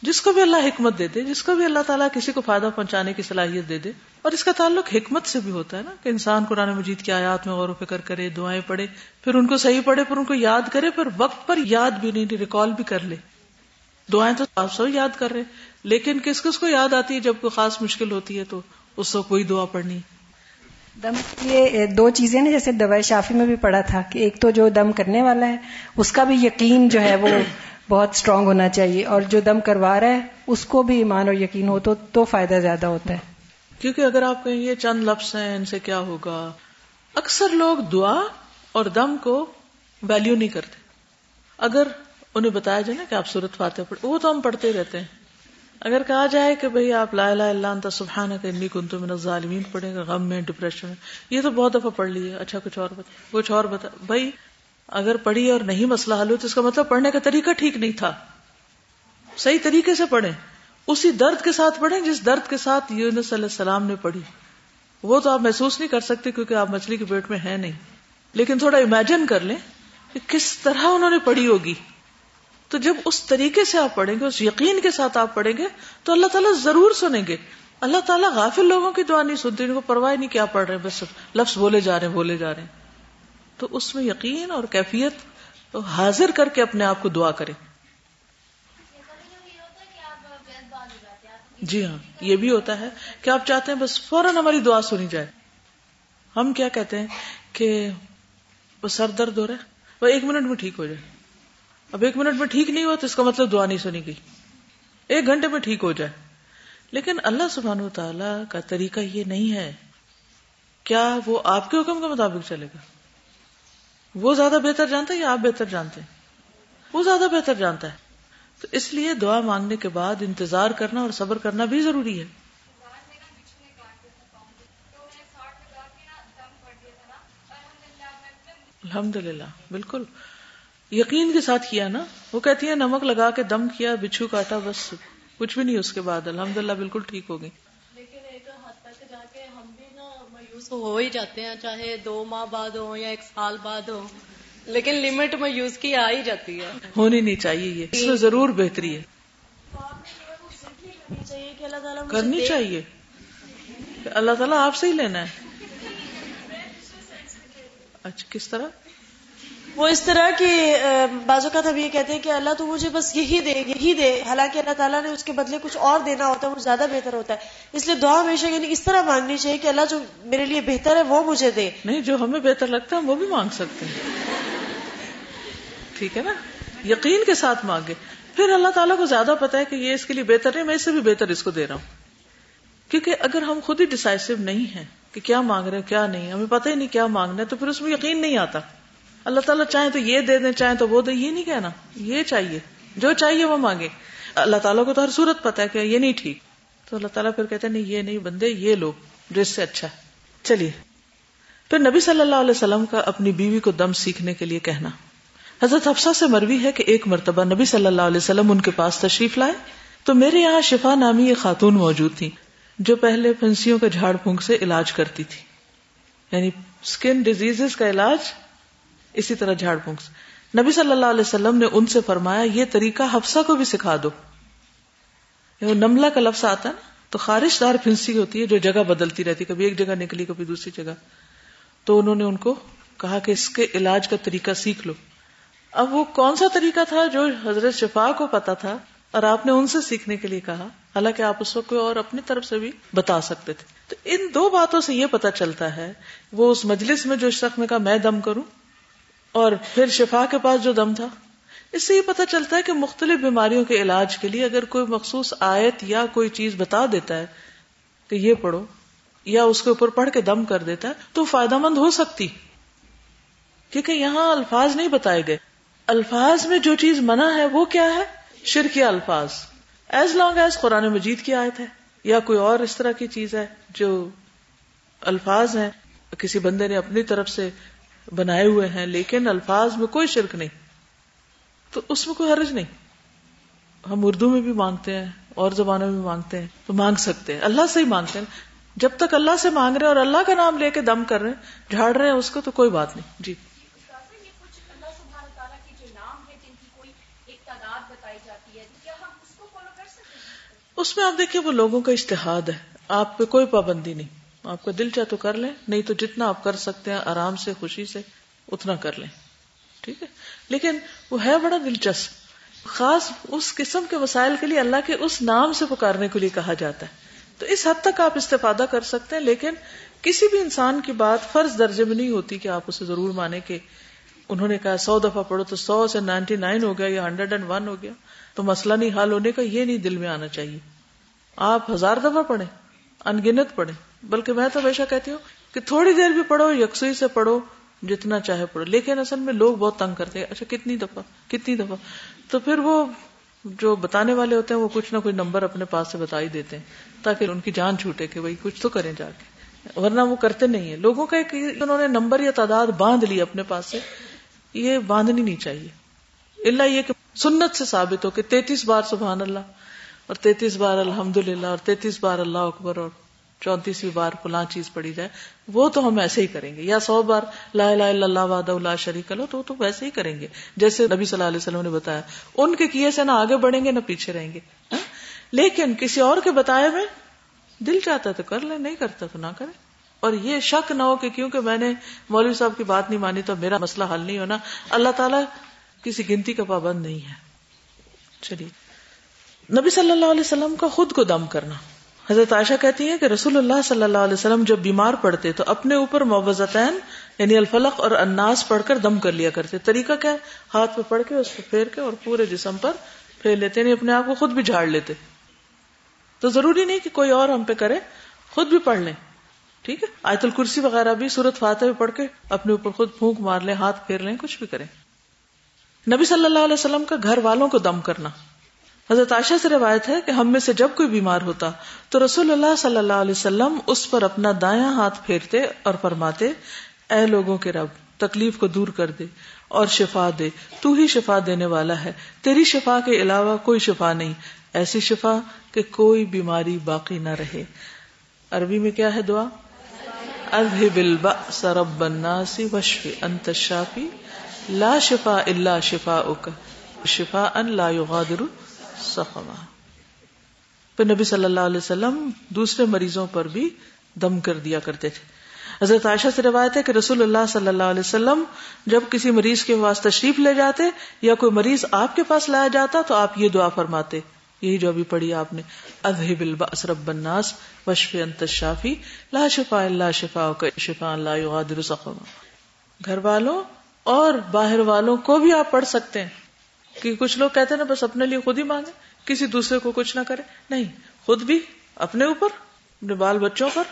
جس کو بھی اللہ حکمت دے دے، جس کو بھی اللہ تعالیٰ کسی کو فائدہ پہنچانے کی صلاحیت دے دے، اور اس کا تعلق حکمت سے بھی ہوتا ہے نا کہ انسان قرآن مجید کی آیات میں غور و فکر کرے، دعائیں پڑھے، پھر ان کو صحیح پڑھے، پھر ان کو یاد کرے، پھر وقت پر یاد بھی نہیں، ریکال بھی کر لے۔ دعائیں تو آپ سب یاد کر رہے لیکن کس کس کو یاد آتی ہے جب کوئی خاص مشکل ہوتی ہے تو؟ اس کو کوئی دعا پڑھنی۔ دم یہ دو چیزیں نا جیسے دوائی شافی میں بھی پڑھا تھا کہ ایک تو جو دم کرنے والا ہے اس کا بھی یقین جو ہے وہ بہت اسٹرانگ ہونا چاہیے اور جو دم کروا رہا ہے اس کو بھی ایمان اور یقین ہو تو تو فائدہ زیادہ ہوتا ہے۔ کیونکہ اگر آپ کہیں یہ چند لفظ ہیں ان سے کیا ہوگا؟ اکثر لوگ دعا اور دم کو ویلیو نہیں کرتے۔ اگر انہیں بتایا جائے نا کہ آپ صورت فاتح پڑھ وہ تو ہم پڑھتے رہتے ہیں۔ اگر کہا جائے کہ بھئی آپ لا الہ الا انت سبحانک انی کنت من الظالمین پڑھیں گے، غم میں ڈپریشن میں۔ یہ تو بہت دفعہ پڑھ لیے۔ اچھا کچھ اور بتا کچھ اور بتا بھائی اگر پڑھی اور نہیں مسئلہ حل ہو تو اس کا مطلب پڑھنے کا طریقہ ٹھیک نہیں تھا۔ صحیح طریقے سے پڑھیں۔ اسی درد کے ساتھ پڑھیں جس درد کے ساتھ یونس علیہ السلام نے پڑھی۔ وہ تو آپ محسوس نہیں کر سکتے کیونکہ آپ مچھلی کے پیٹ میں ہیں نہیں۔ لیکن تھوڑا امیجن کر لیں کہ کس طرح انہوں نے پڑھی ہوگی۔ تو جب اس طریقے سے آپ پڑھیں گے، اس یقین کے ساتھ آپ پڑھیں گے، تو اللہ تعالیٰ ضرور سنیں گے۔ اللہ تعالیٰ غافل لوگوں کی دعا نہیں سنتے، ان کو پرواہ نہیں کیا پڑھ رہے ہیں، بس لفظ بولے جا رہے ہیں، بولے جا رہے ہیں۔ تو اس میں یقین اور کیفیت حاضر کر کے اپنے آپ کو دعا کرے جی ہاں یہ بھی ہوتا ہے کہ آپ چاہتے ہیں بس فوراً ہماری دعا سنی جائے۔ ہم کیا کہتے ہیں کہ وہ سر درد ہو رہا ہے، وہ ایک منٹ میں ٹھیک ہو جائے۔ اب ایک منٹ میں ٹھیک نہیں ہوا تو اس کا مطلب دعا نہیں سنی گئی۔ ایک گھنٹے میں ٹھیک ہو جائے۔ لیکن اللہ سبحان و تعالی کا طریقہ یہ نہیں ہے۔ کیا وہ آپ کے حکم کے مطابق چلے گا؟ وہ زیادہ بہتر جانتا ہے یا آپ بہتر جانتے ہیں؟ وہ زیادہ بہتر جانتا ہے۔ تو اس لیے دعا مانگنے کے بعد انتظار کرنا اور صبر کرنا بھی ضروری ہے۔ الحمد للہ بالکل۔ یقین کے ساتھ کیا نا؟ وہ کہتی ہے نمک لگا کے دم کیا بچھو کاٹا بس کچھ بھی نہیں اس کے بعد الحمد للہ بالکل ٹھیک ہو گئی۔ ہو ہی جاتے ہیں چاہے دو ماہ بعد ہو یا ایک سال بعد ہو لیکن لمٹ مایوس کی آ ہی جاتی ہے۔ ہونی نہیں چاہیے یہ۔ اس میں ضرور بہتری ہے۔ کرنی چاہیے اللہ تعالیٰ آپ سے ہی لینا ہے۔ اچھا کس طرح؟ وہ اس طرح کی بازو کا اب یہ کہتے ہیں کہ اللہ تو مجھے بس یہی دے یہی دے، حالانکہ اللہ تعالیٰ نے اس کے بدلے کچھ اور دینا ہوتا ہے، وہ زیادہ بہتر ہوتا ہے۔ اس لیے دعا ہمیشہ یعنی اس طرح مانگنی چاہیے کہ اللہ جو میرے لیے بہتر ہے وہ مجھے دے۔ نہیں، جو ہمیں بہتر لگتا ہے وہ بھی مانگ سکتے ہیں۔ ٹھیک ہے نا؟ یقین کے ساتھ مانگے۔ پھر اللہ تعالیٰ کو زیادہ پتا ہے کہ یہ اس کے لیے بہتر ہے، میں اس سے بھی بہتر اس کو دے رہا ہوں۔ کیونکہ اگر ہم خود ہی ڈسائسو نہیں ہیں کہ کیا مانگ رہے ہیں، کیا نہیں، ہمیں پتہ ہی نہیں کیا مانگنا ہے، تو پھر اس میں یقین نہیں آتا۔ اللہ تعالیٰ چاہے تو یہ دے دیں چاہے تو وہ دے یہ نہیں کہنا، یہ چاہیے، جو چاہیے وہ مانگے۔ اللہ تعالیٰ کو تو ہر صورت پتا ہے کہ یہ نہیں ٹھیک۔ تو اللہ تعالیٰ پھر کہتے ہیں، نہیں، یہ نہیں، بندے، یہ لو جو اس سے اچھا ہے۔ چلیے۔ پھر نبی صلی اللہ علیہ وسلم کا اپنی بیوی کو دم سیکھنے کے لیے کہنا۔ حضرت حفصہ سے مروی ہے کہ ایک مرتبہ نبی صلی اللہ علیہ وسلم ان کے پاس تشریف لائے۔ تو میرے یہاں شفا نامی ایک خاتون موجود تھی جو پہلے پھنسیوں کے جھاڑ پھونک سے علاج کرتی تھی۔ یعنی اسکن ڈیزیز کا علاج اسی طرح جھاڑ پھونک سے۔ نبی صلی اللہ علیہ وسلم نے ان سے فرمایا، یہ طریقہ حفصہ کو بھی سکھا دو۔ یعنی نملہ کا لفظ آتا ہے نا، تو خارش دار پھنسی ہوتی ہے جو جگہ بدلتی رہتی، کبھی ایک جگہ نکلی، کبھی دوسری جگہ۔ تو انہوں نے ان کو کہا کہ اس کے علاج کا طریقہ سیکھ لو۔ اب وہ کون سا طریقہ تھا جو حضرت شفا کو پتا تھا اور آپ نے ان سے سیکھنے کے لیے کہا؟ حالانکہ آپ اس کو اور اپنی طرف سے بھی بتا سکتے تھے۔ تو ان دو باتوں سے یہ پتا چلتا ہے، وہ اس مجلس میں جو شخص نے کہا، میں دم کروں اور پھر شفا کے پاس جو دم تھا، اس سے یہ پتا چلتا ہے کہ مختلف بیماریوں کے علاج کے لیے اگر کوئی مخصوص آیت یا کوئی چیز بتا دیتا ہے کہ یہ پڑھو یا اس کے اوپر پڑھ کے دم کر دیتا ہے، تو فائدہ مند ہو سکتی۔ کیونکہ یہاں الفاظ نہیں بتائے گئے۔ الفاظ میں جو چیز منع ہے وہ کیا ہے؟ شرکی الفاظ۔ As long as Quran Majeed کی آیت ہے یا کوئی اور اس طرح کی چیز ہے جو الفاظ ہیں، کسی بندے نے اپنی طرف سے بنائے ہوئے ہیں، لیکن الفاظ میں کوئی شرک نہیں۔ تو اس میں کوئی حرج نہیں۔ ہم اردو میں بھی مانگتے ہیں، اور زبانوں میں مانگتے ہیں، تو مانگ سکتے ہیں۔ اللہ سے ہی مانگتے ہیں۔ جب تک اللہ سے مانگ رہے ہیں اور اللہ کا نام لے کے دم کر رہے ہیں، جھاڑ رہے ہیں، اس کو تو کوئی بات نہیں۔ جی۔ اس میں آپ دیکھیے، وہ لوگوں کا اشتہاد ہے۔ آپ پہ کوئی پابندی نہیں۔ آپ کا دل چاہ تو کر لیں، نہیں تو جتنا آپ کر سکتے ہیں آرام سے، خوشی سے، اتنا کر لیں۔ ٹھیک ہے؟ لیکن وہ ہے بڑا دلچسپ۔ خاص اس قسم کے مسائل کے لیے اللہ کے اس نام سے پکارنے کے لیے کہا جاتا ہے۔ تو اس حد تک آپ استفادہ کر سکتے ہیں، لیکن کسی بھی انسان کی بات فرض درجے میں نہیں ہوتی کہ آپ اسے ضرور مانے کہ انہوں نے کہا سو دفعہ پڑھو تو سو سے نائنٹی نائن ہو گیا یا ہنڈریڈ اینڈ ون ہو گیا۔ تو مسئلہ نہیں حل ہونے کا، یہ نہیں دل میں آنا چاہیے۔ آپ ہزار دفعہ پڑھیں، انگنت پڑھیں۔ بلکہ میں تو ہمیشہ کہتی ہوں کہ تھوڑی دیر بھی پڑھو، یکسوئی سے پڑھو، جتنا چاہے پڑھو۔ لیکن اصل میں لوگ بہت تنگ کرتے ہیں۔ اچھا کتنی دفعہ؟ کتنی دفعہ؟ تو پھر وہ جو بتانے والے ہوتے ہیں، وہ کچھ نہ کوئی نمبر اپنے پاس سے بتا ہی دیتے ہیں تاکہ ان کی جان چھوٹے کہ بھائی کچھ تو کریں جا کے۔ ورنہ وہ کرتے نہیں ہے لوگوں کا ایک انہوں نے نمبر یا تعداد باندھ لی اپنے پاس سے، یہ باندھنی نہیں چاہیے۔ اللہ یہ کہ سنت سے ثابت ہو کہ تینتیس بار سبحان اللہ اور تینتیس بار الحمد للہ اور تینتیس بار اللہ اکبر اور چونتیسویں بار فلاں چیز پڑی جائے، وہ تو ہم ایسے ہی کریں گے۔ یا سو بار لا الہ الا اللہ وحدہ لا شریک لو تو تو ویسے ہی کریں گے۔ جیسے نبی صلی اللہ علیہ وسلم نے بتایا، ان کے کیے سے نہ آگے بڑھیں گے نہ پیچھے رہیں گے۔ ہاں؟ لیکن کسی اور کے بتایا میں دل چاہتا تو کر لیں نہیں کرتا تو نہ کرے۔ اور یہ شک نہ ہو کہ کیونکہ میں نے مولوی صاحب کی بات نہیں مانی تو میرا مسئلہ حل نہیں ہونا۔ اللہ تعالیٰ کسی گنتی کا پابند نہیں ہے۔ چلیے۔ نبی صلی اللہ علیہ وسلم کا خود کو دم کرنا۔ حضرت عائشہ کہتی ہے کہ رسول اللہ صلی اللہ علیہ وسلم جب بیمار پڑتے تو اپنے اوپر معوضتین یعنی الفلق اور اناس پڑھ کر دم کر لیا کرتے۔ طریقہ کیا ہے؟ ہاتھ پہ پڑھ کے، اس پہ پھیر کے اور پورے جسم پر پھیر لیتے یعنی اپنے آپ کو خود بھی جھاڑ لیتے۔ تو ضروری نہیں کہ کوئی اور ہم پہ کرے، خود بھی پڑھ لیں۔ ٹھیک ہے؟ آیت الکرسی وغیرہ بھی سورت فاتح پڑھ کے اپنے اوپر خود پھونک مار لیں، ہاتھ پھیر لیں، کچھ بھی کریں۔ نبی صلی اللہ علیہ وسلم کا گھر والوں کو دم کرنا۔ حضرت عائشہ سے روایت ہے کہ ہم میں سے جب کوئی بیمار ہوتا تو رسول اللہ صلی اللہ علیہ وسلم اس پر اپنا دایاں ہاتھ پھیرتے اور فرماتے، اے لوگوں کے رب، تکلیف کو دور کر دے اور شفا دے۔ تو ہی شفا دینے والا ہے۔ تیری شفا کے علاوہ کوئی شفا نہیں۔ ایسی شفا کہ کوئی بیماری باقی نہ رہے۔ عربی میں کیا ہے دعا؟ اذهب البأس رب الناس واشف انت الشافي لا شفاء الا شفاءك شفاء لا يغادر سخما پھر نبی صلی اللہ علیہ وسلم دوسرے مریضوں پر بھی دم کر دیا کرتے تھے۔ حضرت عائشہ سے روایت ہے کہ رسول اللہ صلی اللہ علیہ وسلم جب کسی مریض کے پاس تشریف لے جاتے یا کوئی مریض آپ کے پاس لایا جاتا تو آپ یہ دعا فرماتے۔ یہی جو ابھی پڑھی آپ نے۔ اذهب الباس رب الناس وشف انت الشافی لا شفاء الا شفاءک شفاء لا یغادر سقما۔ گھر والوں اور باہر والوں کو بھی آپ پڑھ سکتے ہیں۔ کہ کچھ لوگ کہتے ہیں نا بس اپنے لیے خود ہی مانگے کسی دوسرے کو کچھ نہ کرے نہیں، خود بھی اپنے اوپر، اپنے بال بچوں پر۔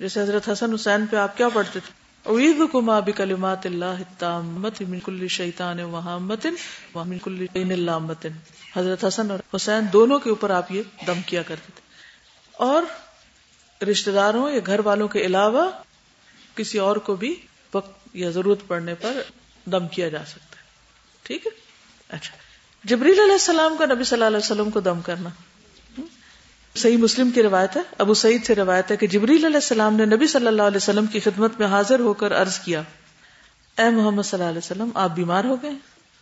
جیسے حضرت حسن حسین پہ آپ کیا پڑھتے تھے؟ اویب کما بکلمات اللہ التامت من کل شیطان وہامت ومن کل عین اللامت۔ حضرت حسن اور حسین دونوں کے اوپر آپ یہ دم کیا کرتے تھے۔ اور رشتہ داروں یا گھر والوں کے علاوہ کسی اور کو بھی وقت یا ضرورت پڑنے پر دم کیا جا سکتا ہے۔ ٹھیک ہے؟ اچھا۔ جبریل علیہ السلام کا نبی صلی اللہ علیہ وسلم کو دم کرنا۔ صحیح مسلم کی روایت ہے۔ ابو سعید سے روایت ہے کہ جبریل علیہ السلام نے نبی صلی اللہ علیہ وسلم کی خدمت میں حاضر ہو کر عرض کیا، اے محمد صلی اللہ علیہ وسلم، آپ بیمار ہو گئے؟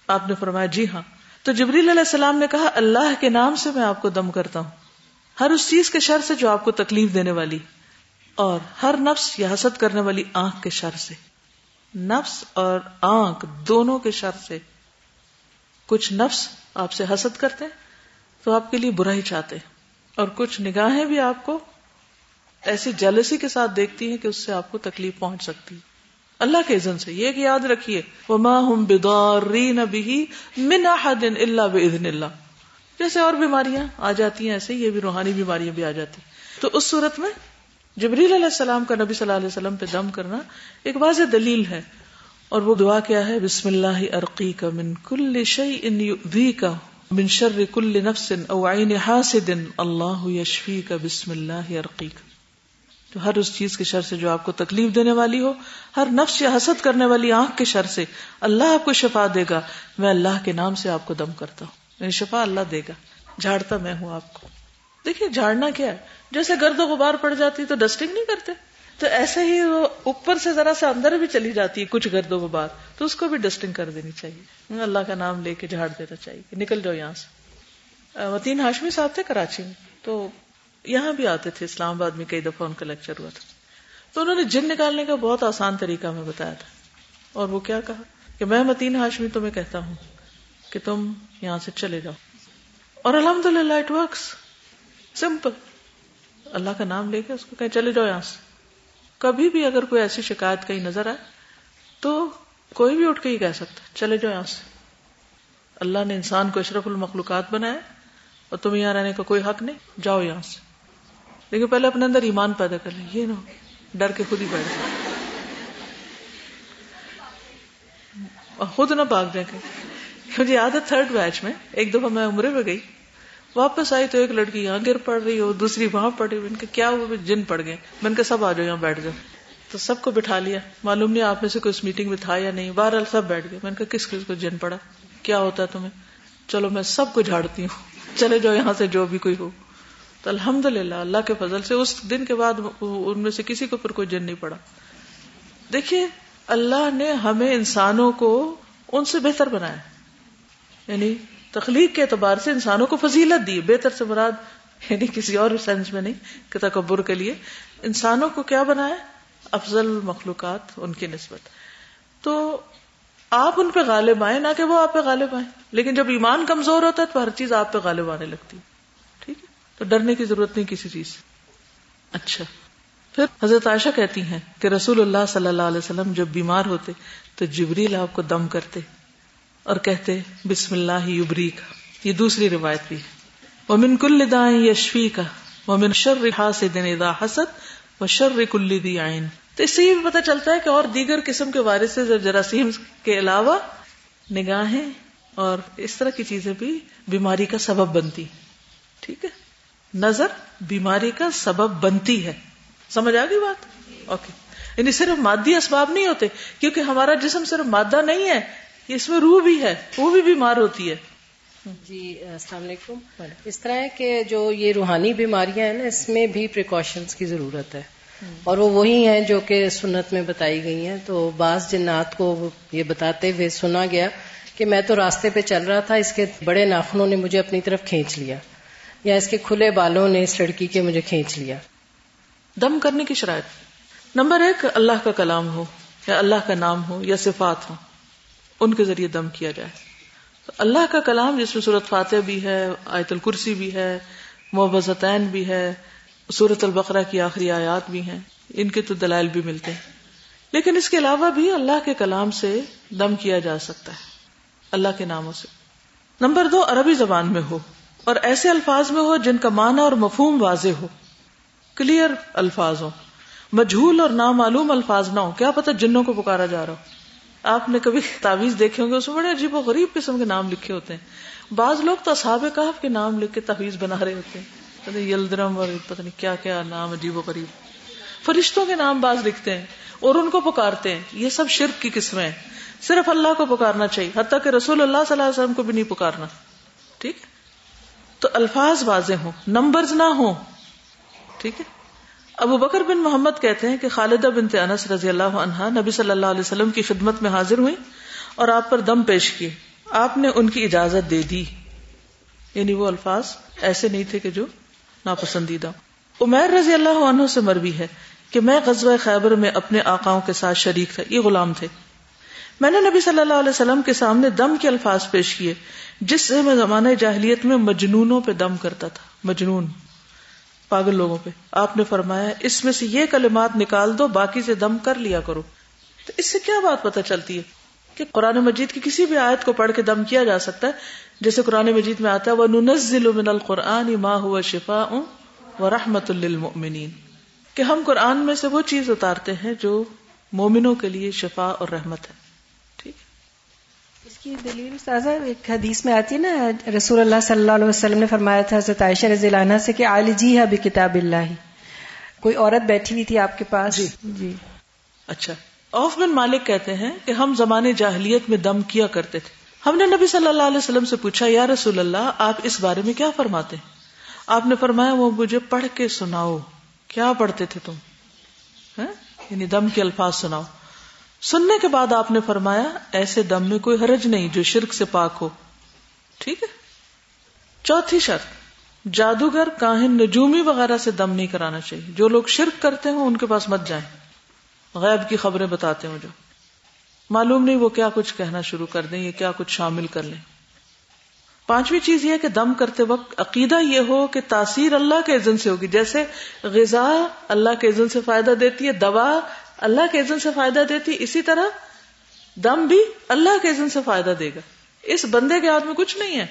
آپ نے فرمایا جی ہاں۔ تو جبریل علیہ السلام نے کہا، اللہ کے نام سے میں آپ کو دم کرتا ہوں۔ ہر اس چیز کے شر سے جو آپ کو تکلیف دینے والی، اور ہر نفس یا حسد کرنے والی آنکھ کے شر سے۔ نفس اور آنکھ دونوں کے شر سے۔ کچھ نفس آپ سے حسد کرتے تو آپ کے لیے برا ہی چاہتے اور کچھ نگاہیں بھی آپ کو ایسی جلسی کے ساتھ دیکھتی ہیں کہ اس سے آپ کو تکلیف پہنچ سکتی اللہ کے عزن سے، یہ کہ یاد رکھیے، وما ہم بدارین بھی من احد الا باذن اللہ جیسے اور بیماریاں آ جاتی ہیں ایسے یہ بھی روحانی بیماریاں بھی آ جاتی تو اس صورت میں جبریل علیہ السلام کا نبی صلی اللہ علیہ وسلم پہ دم کرنا ایک واضح دلیل ہے۔ اور وہ دعا کیا ہے بسم اللہ ارقی کا من کل شعی کا من شر کل نفس او عین حاسد اللہ یشفی کا بسم اللہ ارقی کا تو ہر اس چیز کے شر سے جو آپ کو تکلیف دینے والی ہو، ہر نفس یا حسد کرنے والی آنکھ کے شر سے اللہ آپ کو شفا دے گا، میں اللہ کے نام سے آپ کو دم کرتا ہوں یعنی شفا اللہ دے گا، جھاڑتا میں ہوں آپ کو۔ دیکھیے جھاڑنا کیا ہے، جیسے گرد و غبار پڑ جاتی تو ڈسٹنگ نہیں کرتے۔ تو ایسے ہی وہ اوپر سے ذرا سا اندر بھی چلی جاتی ہے، کچھ گرد و غبار، تو اس کو بھی ڈسٹنگ کر دینی چاہیے۔ اللہ کا نام لے کے جھاڑ دینا چاہیے نکل جاؤ یہاں سے۔ وطین ہاشمی صاحب تھے کراچی میں، تو یہاں بھی آتے تھے، اسلام آباد میں کئی دفعہ ان کا لیکچر ہوا تھا۔ تو انہوں نے جن نکالنے کا بہت آسان طریقہ میں بتایا تھا۔ اور وہ کیا کہا؟ کہ میں متین ہاشمی تمہیں کہتا ہوں کہ تم یہاں سے چلے جاؤ۔ اور الحمد للہ اٹ ورکس سمپل اللہ کا نام لے کے اس کو کہیں چلے جاؤ یہاں سے۔ کبھی بھی اگر کوئی ایسی شکایت کہیں نظر آئے تو کوئی بھی اٹھ کے ہی کہہ سکتا چلے جاؤ یہاں سے۔ اللہ نے انسان کو اشرف المخلوقات بنایا اور تم یہاں رہنے کا کوئی حق نہیں، جاؤ یہاں سے۔ لیکن پہلے اپنے اندر ایمان پیدا کر لیں۔ یہ نہ ڈر کے خود ہی بیٹھ جائے خود نہ بھاگ جائیں مجھے یاد ہے تھرڈ بیچ میں ایک دفعہ میں عمرے میں گئی۔ واپس آئی تو ایک لڑکی یہاں گر پڑ رہی ہو، دوسری وہاں پڑ رہی ان کے کیا ہوا جن پڑ گئے۔ میں کہ سب آ جاؤ یہاں بیٹھ جاؤ تو سب کو بٹھا لیا۔ معلوم نہیں آپ میں سے کوئی اس میٹنگ میں تھا یا نہیں۔ بہرحال سب بیٹھ گئے۔ میں نے کہا، کس کس کو جن پڑا؟ کیا ہوتا ہے تمہیں؟ چلو میں سب کو جھاڑتی ہوں۔ چلے جاؤ یہاں سے، جو بھی کوئی ہو۔ تو الحمد للہ اللہ کے فضل سے اس دن کے بعد ان میں سے کسی کو پھر کوئی جن نہیں پڑا۔ دیکھیے، اللہ نے ہمیں انسانوں کو ان سے بہتر بنایا۔ یعنی تخلیق کے اعتبار سے انسانوں کو فضیلت دی، بہتر سے مراد یعنی کسی اور سینس میں نہیں، کہ تکبر کے لیے۔ انسانوں کو کیا بنایا؟ افضل مخلوقات، ان کی نسبت۔ تو آپ ان پہ غالب آئے نہ کہ وہ آپ پہ غالب آئے لیکن جب ایمان کمزور ہوتا ہے، تو ہر چیز آپ پہ غالب آنے لگتی۔ ٹھیک ہے؟ تو ڈرنے کی ضرورت نہیں کسی چیز سے۔ اچھا۔ پھر حضرت عائشہ کہتی ہیں کہ رسول اللہ صلی اللہ علیہ وسلم جب بیمار ہوتے، تو جبریل آپ کو دم کرتے۔ اور کہتے، بسم اللہ یبری کا یہ دوسری روایت بھی وہ من کل دائیں یشفی کا وہ من شر حاسد اذا حسد. و شر کل دی آئین تو اس سے یہ بھی پتہ چلتا ہے کہ اور دیگر قسم کے وائرس سے جراثیم کے علاوہ نگاہیں اور اس طرح کی چیزیں بھی بیماری کا سبب بنتی. ٹھیک ہے؟ نظر بیماری کا سبب بنتی ہے. سمجھ آ گئی بات؟ اوکے. یعنی صرف مادی اسباب نہیں ہوتے، کیونکہ ہمارا جسم صرف مادہ نہیں ہے اس میں روح بھی ہے وہ بھی بیمار ہوتی ہے۔ جی السلام علیکم۔ اس طرح ہے کہ جو یہ روحانی بیماریاں ہیں نا اس میں بھی پریکاشنز کی ضرورت ہے۔ اور وہ وہی ہیں جو کہ سنت میں بتائی گئی ہیں۔ تو بعض جنات کو یہ بتاتے ہوئے سنا گیا کہ میں تو راستے پہ چل رہا تھا اس کے بڑے ناخنوں نے مجھے اپنی طرف کھینچ لیا۔ یا اس کے کھلے بالوں نے اس لڑکی کے مجھے کھینچ لیا۔ دم کرنے کی شرائط۔ نمبر ایک اللہ کا کلام ہو یا اللہ کا نام ہو یا صفات ہو ان کے ذریعے دم کیا جائے۔ تو اللہ کا کلام جس میں صورت فاتح بھی ہے، آیت الکرسی بھی ہے، محبتین بھی ہے، سورت البقرہ کی آخری آیات بھی ہیں، ان کے تو دلائل بھی ملتے ہیں۔ لیکن اس کے علاوہ بھی اللہ کے کلام سے دم کیا جا سکتا ہے، اللہ کے ناموں سے۔ نمبر دو، عربی زبان میں ہو، اور ایسے الفاظ میں ہو جن کا معنی اور مفہوم واضح ہو۔ کلیئر الفاظ ہو مجھول اور نامعلوم الفاظ نہ ہو کیا پتہ جنوں کو پکارا جا رہا ہو۔ آپ نے کبھی تعویذ دیکھے ہوں گے، اس میں بڑے عجیب و غریب قسم کے نام لکھے ہوتے ہیں۔ بعض لوگ تو اصحاب کہف کے نام لکھ کے تعویذ بنا رہے ہوتے ہیں۔ یلدرم اور پتہ نہیں کیا کیا نام عجیب و غریب۔ فرشتوں کے نام بعض لکھتے ہیں اور ان کو پکارتے ہیں۔ یہ سب شرک کی قسمیں ہیں۔ صرف اللہ کو پکارنا چاہیے، حتیٰ کہ رسول اللہ صلی اللہ علیہ وسلم کو بھی نہیں پکارنا۔ ٹھیک؟ تو الفاظ واضح ہوں، نمبرز نہ ہوں۔ ٹھیک ہے؟ ابو بکر بن محمد کہتے ہیں کہ خالدہ بنت انس رضی اللہ عنہا نبی صلی اللہ علیہ وسلم کی خدمت میں حاضر ہوئی اور آپ پر دم پیش کیے۔ آپ نے ان کی اجازت دے دی۔ یعنی وہ الفاظ ایسے نہیں تھے کہ جو ناپسندیدہ۔ عمیر رضی اللہ عنہ سے مروی ہے کہ میں غزوہ خیبر میں اپنے آقاؤں کے ساتھ شریک تھا، یہ غلام تھے۔ میں نے نبی صلی اللہ علیہ وسلم کے سامنے دم کے الفاظ پیش کیے، جس سے میں زمانہ جاہلیت میں مجنونوں پہ دم کرتا تھا، مجنون۔ پاگل لوگوں پہ۔ آپ نے فرمایا، اس میں سے یہ کلمات نکال دو، باقی سے دم کر لیا کرو۔ تو اس سے کیا بات پتہ چلتی ہے کہ قرآن مجید کی کسی بھی آیت کو پڑھ کے دم کیا جا سکتا ہے؟ جیسے قرآن مجید میں آتا ہے وہ ننزل من القرآن ما ہوا شفا و رحمت للمؤمنین کہ ہم قرآن میں سے وہ چیز اتارتے ہیں جو مومنوں کے لیے شفا اور رحمت ہے۔ کی دلیل سازا ایک حدیث میں آتی ہے نا رسول اللہ صلی اللہ علیہ وسلم نے فرمایا تھا حضرت عائشہ رضی اللہ عنہ سے کہ علی جی ہے کتاب اللہ۔ کوئی عورت بیٹھی ہوئی تھی آپ کے پاس؟ جی۔ جی۔ اچھا۔ اوف بن مالک کہتے ہیں کہ ہم زمانے جاہلیت میں دم کیا کرتے تھے۔ ہم نے نبی صلی اللہ علیہ وسلم سے پوچھا یا رسول اللہ آپ اس بارے میں کیا فرماتے ہیں؟ آپ نے فرمایا وہ مجھے پڑھ کے سناؤ۔ کیا پڑھتے تھے تم؟ ہاں؟ یعنی دم کے الفاظ سناؤ۔ سننے کے بعد آپ نے فرمایا، ایسے دم میں کوئی حرج نہیں جو شرک سے پاک ہو۔ ٹھیک ہے؟ چوتھی شرط، جادوگر کاہن نجومی وغیرہ سے دم نہیں کرانا چاہیے۔ جو لوگ شرک کرتے ہوں، ان کے پاس مت جائیں۔ غیب کی خبریں بتاتے ہوں جو۔ معلوم نہیں وہ کیا کچھ کہنا شروع کر دیں یا کیا کچھ شامل کر لیں۔ پانچویں چیز یہ کہ دم کرتے وقت عقیدہ یہ ہو کہ تاثیر اللہ کے عزن سے ہوگی۔ جیسے غذا اللہ کے عزن سے فائدہ دیتی ہے، دوا اللہ کے عزن سے فائدہ دیتی، اسی طرح دم بھی اللہ کے عزن سے فائدہ دے گا۔ اس بندے کے ہاتھ میں کچھ نہیں ہے۔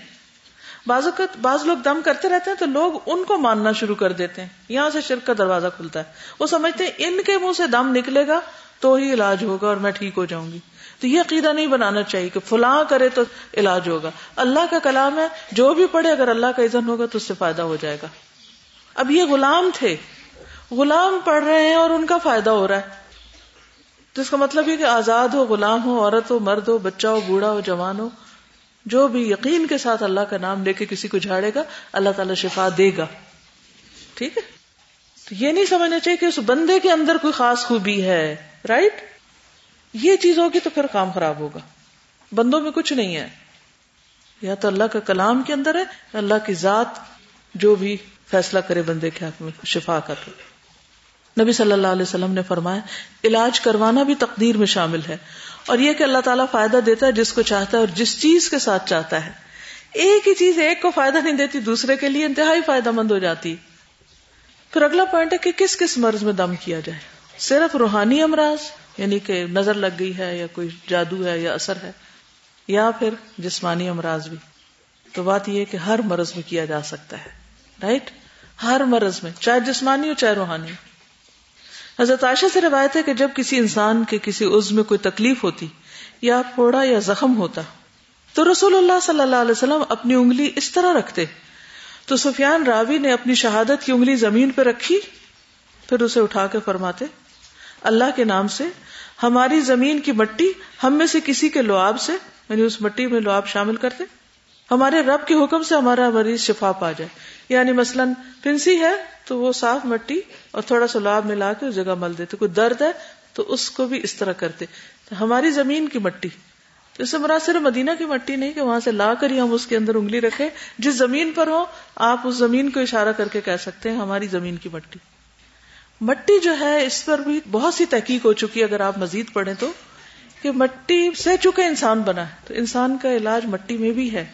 بعض اوقات بعض لوگ دم کرتے رہتے ہیں تو لوگ ان کو ماننا شروع کر دیتے ہیں۔ یہاں سے شرک کا دروازہ کھلتا ہے۔ وہ سمجھتے ہیں ان کے منہ سے دم نکلے گا تو ہی علاج ہوگا اور میں ٹھیک ہو جاؤں گی۔ تو یہ عقیدہ نہیں بنانا چاہیے کہ فلاں کرے تو علاج ہوگا۔ اللہ کا کلام ہے، جو بھی پڑھے اگر اللہ کا عزن ہوگا تو اس سے فائدہ ہو جائے گا۔ اب یہ غلام تھے۔ غلام پڑھ رہے ہیں اور ان کا فائدہ ہو رہا ہے۔ تو اس کا مطلب یہ کہ آزاد ہو، غلام ہو، عورت ہو، مرد ہو، بچہ ہو، بوڑھا ہو، جوان ہو، جو بھی یقین کے ساتھ اللہ کا نام لے کے کسی کو جھاڑے گا، اللہ تعالی شفا دے گا۔ ٹھیک ہے؟ تو یہ نہیں سمجھنا چاہیے کہ اس بندے کے اندر کوئی خاص خوبی ہے رائٹ یہ چیز ہوگی تو پھر کام خراب ہوگا۔ بندوں میں کچھ نہیں ہے۔ یا تو اللہ کا کلام کے اندر ہے اللہ کی ذات جو بھی فیصلہ کرے بندے کے حق میں، شفا کا تو نبی صلی اللہ علیہ وسلم نے فرمایا، علاج کروانا بھی تقدیر میں شامل ہے۔ اور یہ کہ اللہ تعالیٰ فائدہ دیتا ہے جس کو چاہتا ہے اور جس چیز کے ساتھ چاہتا ہے۔ ایک ہی چیز ایک کو فائدہ نہیں دیتی، دوسرے کے لیے انتہائی فائدہ مند ہو جاتی۔ پھر اگلا پوائنٹ ہے کہ کس کس مرض میں دم کیا جائے۔ صرف روحانی امراض یعنی کہ نظر لگ گئی ہے یا کوئی جادو ہے یا اثر ہے، یا پھر جسمانی امراض بھی۔ تو بات یہ کہ ہر مرض میں کیا جا سکتا ہے رائٹ ہر مرض میں، چاہے جسمانی ہو، چاہے روحانی ہو۔ حضرت عائشہ سے روایت ہے کہ جب کسی انسان کے کسی عز میں کوئی تکلیف ہوتی یا پھوڑا یا زخم ہوتا تو رسول اللہ صلی اللہ علیہ وسلم اپنی انگلی اس طرح رکھتے۔ تو سفیان راوی نے اپنی شہادت کی انگلی زمین پہ رکھی، پھر اسے اٹھا کے فرماتے، اللہ کے نام سے ہماری زمین کی مٹی ہم میں سے کسی کے لواب سے یعنی اس مٹی میں لواب شامل کرتے، ہمارے رب کے حکم سے ہمارا مریض شفا پا جائے۔ یعنی مثلا پنسی ہے تو وہ صاف مٹی اور تھوڑا سا لواب ملا کے اس جگہ مل دیتے کوئی درد ہے تو اس کو بھی اس طرح کرتے ہماری زمین کی مٹی تو اس سے مراد صرف مدینہ کی مٹی نہیں کہ وہاں سے لا کر ہی ہم اس کے اندر انگلی رکھے جس زمین پر ہو آپ اس زمین کو اشارہ کر کے کہہ سکتے ہیں ہماری زمین کی مٹی مٹی جو ہے اس پر بھی بہت سی تحقیق ہو چکی ہے اگر آپ مزید پڑھیں تو کہ مٹی سے چکے انسان بنا ہے تو انسان کا علاج مٹی میں بھی ہے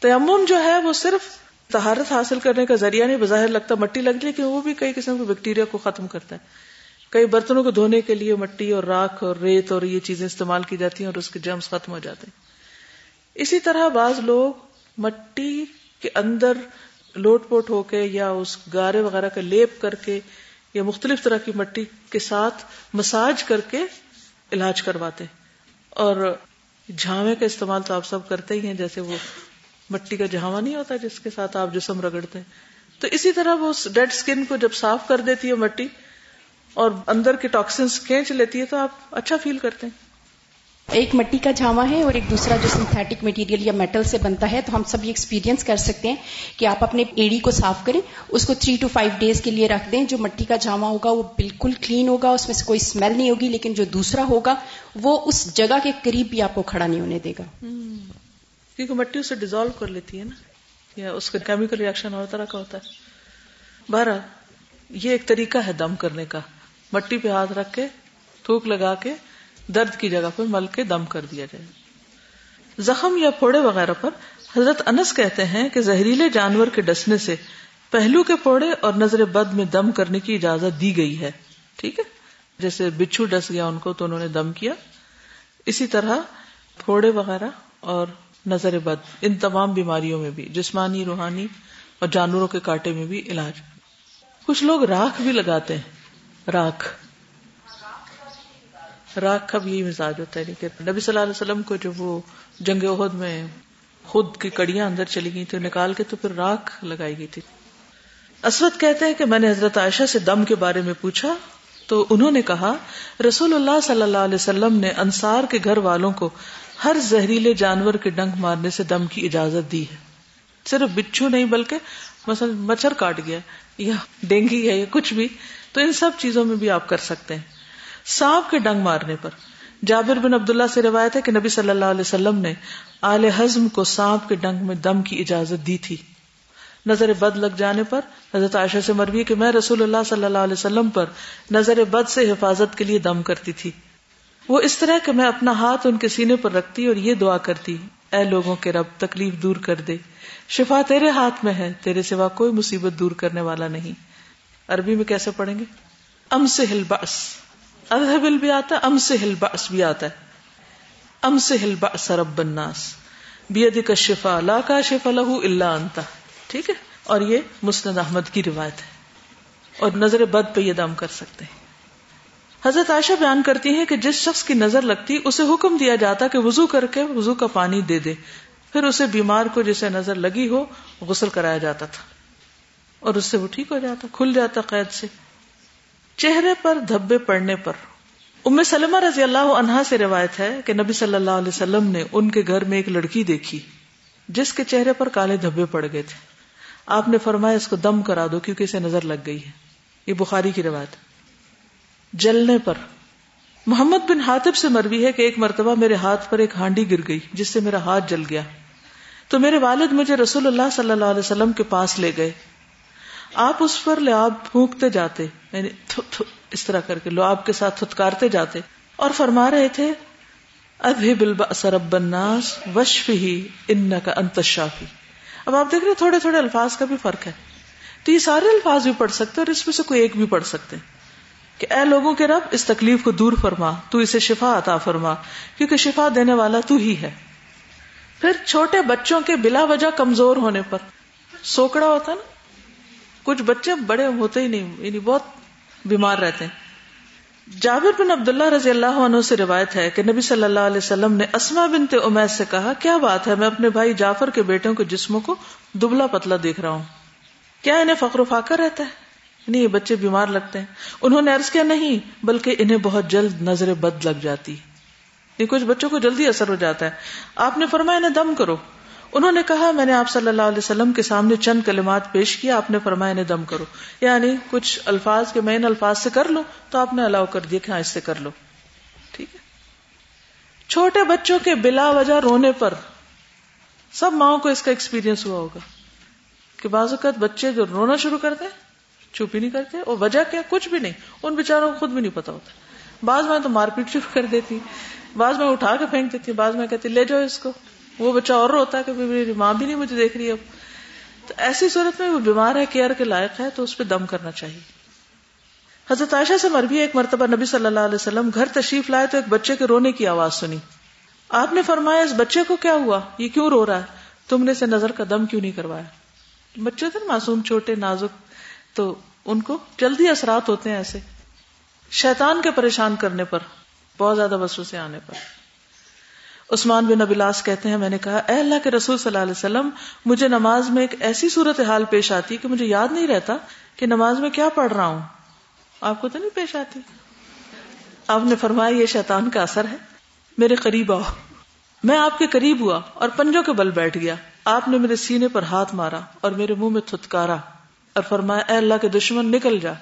تیمم جو ہے وہ صرف تہارت حاصل کرنے کا ذریعہ نہیں، بظاہر لگتا مٹی لگتی لیکن وہ بھی کئی قسم کے بیکٹیریا کو ختم کرتا ہے۔ کئی برتنوں کو دھونے کے لیے مٹی اور راکھ اور ریت اور یہ چیزیں استعمال کی جاتی ہیں اور اس کے جرمز ختم ہو جاتے ہیں۔ اسی طرح بعض لوگ مٹی کے اندر لوٹ پوٹ ہو کے یا اس گارے وغیرہ کا لیپ کر کے یا مختلف طرح کی مٹی کے ساتھ مساج کر کے علاج کرواتے اور جھاوے کا استعمال تو آپ سب کرتے ہی ہیں، جیسے وہ مٹی کا جھاوا نہیں ہوتا جس کے ساتھ آپ جسم رگڑتے ہیں۔ تو اسی طرح وہ ڈیڈ اسکن کو جب صاف کر دیتی ہے مٹی اور اندر کے ٹاکسنس کھینچ لیتی ہے تو آپ اچھا فیل کرتے ہیں۔ ایک مٹی کا جھاوا ہے اور ایک دوسرا جو سنتھیٹک مٹیریل یا میٹل سے بنتا ہے تو ہم سب یہ ایکسپیرینس کر سکتے ہیں کہ آپ اپنے ایڑی کو صاف کریں اس کو تھری ٹو فائیو ڈیز کے لیے رکھ دیں۔ جو مٹی کا جھاوا ہوگا وہ بالکل کلین ہوگا اس میں سے کوئی اسمیل نہیں ہوگی لیکن جو دوسرا ہوگا وہ اس جگہ کے قریب بھی آپ کو کھڑا نہیں ہونے دے گا۔ کیونکہ مٹی اسے ڈیزالو کر لیتی ہے نا، یا اس کا کیمیکل ریئیکشن اور طرح کا ہوتا ہے۔ بارہ یہ ایک طریقہ ہے دم کرنے کا۔ مٹی پہ ہاتھ رکھ کے، تھوک لگا کے، درد کی جگہ پر مل کے دم کر دیا جائے۔ زخم یا پھوڑے وغیرہ پر حضرت انس کہتے ہیں کہ زہریلے جانور کے ڈسنے سے پہلو کے پھوڑے اور نظر بد میں دم کرنے کی اجازت دی گئی ہے۔ ٹھیک ہے؟ جیسے بچھو ڈس گیا ان کو تو انہوں نے دم کیا۔ اسی طرح پھوڑے وغیرہ اور نظر بد، ان تمام بیماریوں میں بھی، جسمانی، روحانی اور جانوروں کے کاٹے میں بھی علاج۔ کچھ لوگ راکھ بھی لگاتے ہیں، راکھ۔ راک کا بھی یہی مزاج ہوتا ہے کہ نبی صلی اللہ علیہ وسلم کو جب وہ جنگ عہد میں خود کی کڑیاں اندر چلی گئی تھی نکال کے تو پھر راک لگائی گئی تھی۔ اسود کہتے ہیں کہ میں نے حضرت عائشہ سے دم کے بارے میں پوچھا، تو انہوں نے کہا، رسول اللہ صلی اللہ علیہ وسلم نے انصار کے گھر والوں کو ہر زہریلے جانور کے ڈنک مارنے سے دم کی اجازت دی ہے۔ صرف بچھو نہیں بلکہ مثلا مچھر کاٹ گیا یا ڈینگی ہے یا کچھ بھی، تو ان سب چیزوں میں بھی آپ کر سکتے ہیں۔ سانپ کے ڈنگ مارنے پر۔ جابر بن عبداللہ سے روایت ہے کہ نبی صلی اللہ علیہ وسلم نے آل ہزم کو سانپ کے ڈنگ میں دم کی اجازت دی تھی۔ نظر بد لگ جانے پر حضرت عائشہ سے مروی کہ میں رسول اللہ صلی اللہ علیہ وسلم پر نظر بد سے حفاظت کے لیے دم کرتی تھی۔ وہ اس طرح کہ میں اپنا ہاتھ ان کے سینے پر رکھتی اور یہ دعا کرتی، اے لوگوں کے رب، تکلیف دور کر دے۔ شفا تیرے ہاتھ میں ہے، تیرے سوا کوئی مصیبت دور کرنے والا نہیں۔ عربی میں کیسے پڑھیں گے؟ ام سے ہلباس ادہبل بھی آتا ام سے ہل باس بھی آتا ہے۔ ام سے ہل باس رب الناس۔ بید کا شفا لا کا شفا لہو اللہ انتا ٹھیک ہے؟ اور یہ مسند احمد کی روایت ہے۔ اور نظر بد پہ یہ دم کر سکتے ہیں۔ حضرت عائشہ بیان کرتی ہیں کہ جس شخص کی نظر لگتی اسے حکم دیا جاتا کہ وضو کر کے وضو کا پانی دے دے۔ پھر اسے بیمار کو جسے نظر لگی ہو غسل کرایا جاتا تھا۔ اور اس سے وہ ٹھیک ہو جاتا، کھل جاتا قید سے۔ چہرے پر دھبے پڑنے پر۔ ام سلمہ رضی اللہ عنہا سے روایت ہے کہ نبی صلی اللہ علیہ وسلم نے ان کے گھر میں ایک لڑکی دیکھی، جس کے چہرے پر کالے دھبے پڑ گئے تھے۔ آپ نے فرمایا اس کو دم کرا دو کیونکہ اسے نظر لگ گئی ہے۔ یہ بخاری کی روایت جلنے پر۔ محمد بن ہاتب سے مروی ہے کہ ایک مرتبہ میرے ہاتھ پر ایک ہانڈی گر گئی جس سے میرا ہاتھ جل گیا۔ تو میرے والد مجھے رسول اللہ صلی اللہ علیہ وسلم کے پاس لے گئے۔ آپ اس پر لعاب پھونکتے جاتے یعنی تھو تھو اس طرح کر کے لعاب کے ساتھ تھتکارتے جاتے۔ اور فرما رہے تھے ادب الباس رب الناس وشف ہی ان کا انتشافی اب آپ دیکھ رہے تھوڑے تھوڑے الفاظ کا بھی فرق ہے۔ تو یہ سارے الفاظ بھی پڑھ سکتے اور اس میں سے کوئی ایک بھی پڑھ سکتے کہ اے لوگوں کے رب، اس تکلیف کو دور فرما، تو اسے شفا عطا فرما، کیونکہ شفا دینے والا تو ہی ہے۔ پھر چھوٹے بچوں کے بلا وجہ کمزور ہونے پر، سوکڑا ہوتا نا، کچھ بچے بڑے ہوتے ہی نہیں یعنی بہت بیمار رہتے ہیں۔ جابر بن عبداللہ رضی اللہ عنہ سے روایت ہے کہ نبی صلی اللہ علیہ وسلم نے اسما بن امید سے کہا، کیا بات ہے، میں اپنے بھائی جعفر کے بیٹوں کے جسموں کو دبلا پتلا دیکھ رہا ہوں۔ کیا انہیں فخر و فاقہ رہتا ہے؟ نہیں یہ بچے بیمار لگتے ہیں۔ انہوں نے عرض کیا، نہیں، بلکہ انہیں بہت جلد نظر بد لگ جاتی۔ یہ کچھ بچوں کو جلدی اثر ہو جاتا ہے۔ آپ نے فرمایا، انہیں دم کرو۔ انہوں نے کہا، میں نے آپ صلی اللہ علیہ وسلم کے سامنے چند کلمات پیش کیا۔ آپ نے فرمایا، انہیں دم کرو۔ یعنی کچھ الفاظ کے مین الفاظ سے کر لو تو آپ نے الاؤ کر دیا کہ ہاں اس سے کر لو۔ ٹھیک ہے۔ چھوٹے بچوں کے بلا وجہ رونے پر سب ماؤں کو اس کا ایکسپیرینس ہوا ہوگا کہ بعض اوقات بچے جو رونا شروع کرتے چپ ہی نہیں کرتے اور وجہ کیا؟ کچھ بھی نہیں۔ ان بےچاروں کو خود بھی نہیں پتا ہوتا۔ بعض میں تو مار پیٹ شروع کر دیتی۔ بعض میں اٹھا کے پھینک دیتی۔ بعض میں کہتی، لے جاؤ اس کو۔ وہ بچہ اور روتا ہے کہ میری ماں بھی نہیں مجھے دیکھ رہی اب تو ایسی صورت میں وہ بیمار ہے، کیئر کے لائق ہے، تو اس پہ دم کرنا چاہیے۔ حضرت عائشہ سے مربی ایک مرتبہ نبی صلی اللہ علیہ وسلم گھر تشریف لائے تو ایک بچے کے رونے کی آواز سنی۔ آپ نے فرمایا، اس بچے کو کیا ہوا؟ یہ کیوں رو رہا ہے؟ تم نے اسے نظر کا دم کیوں نہیں کروایا؟ بچے تھے معصوم، چھوٹے، نازک۔ تو ان کو جلدی اثرات ہوتے ہیں ایسے۔ شیطان کے پریشان کرنے پر، بہت زیادہ بسوں سے آنے پر۔ عثمان بن ابلاس کہتے ہیں، میں نے کہا، اے اللہ کے رسول صلی اللہ علیہ وسلم، مجھے نماز میں ایک ایسی صورت حال پیش آتی کہ مجھے یاد نہیں رہتا کہ نماز میں کیا پڑھ رہا ہوں۔ آپ کو تو نہیں پیش آتی۔ آپ نے فرمایا، یہ شیطان کا اثر ہے۔ میرے قریب آؤ۔ میں آپ کے قریب ہوا اور پنجوں کے بل بیٹھ گیا۔ آپ نے میرے سینے پر ہاتھ مارا اور میرے منہ میں تھتکارا۔ اور فرمایا، اے اللہ کے دشمن، نکل جا۔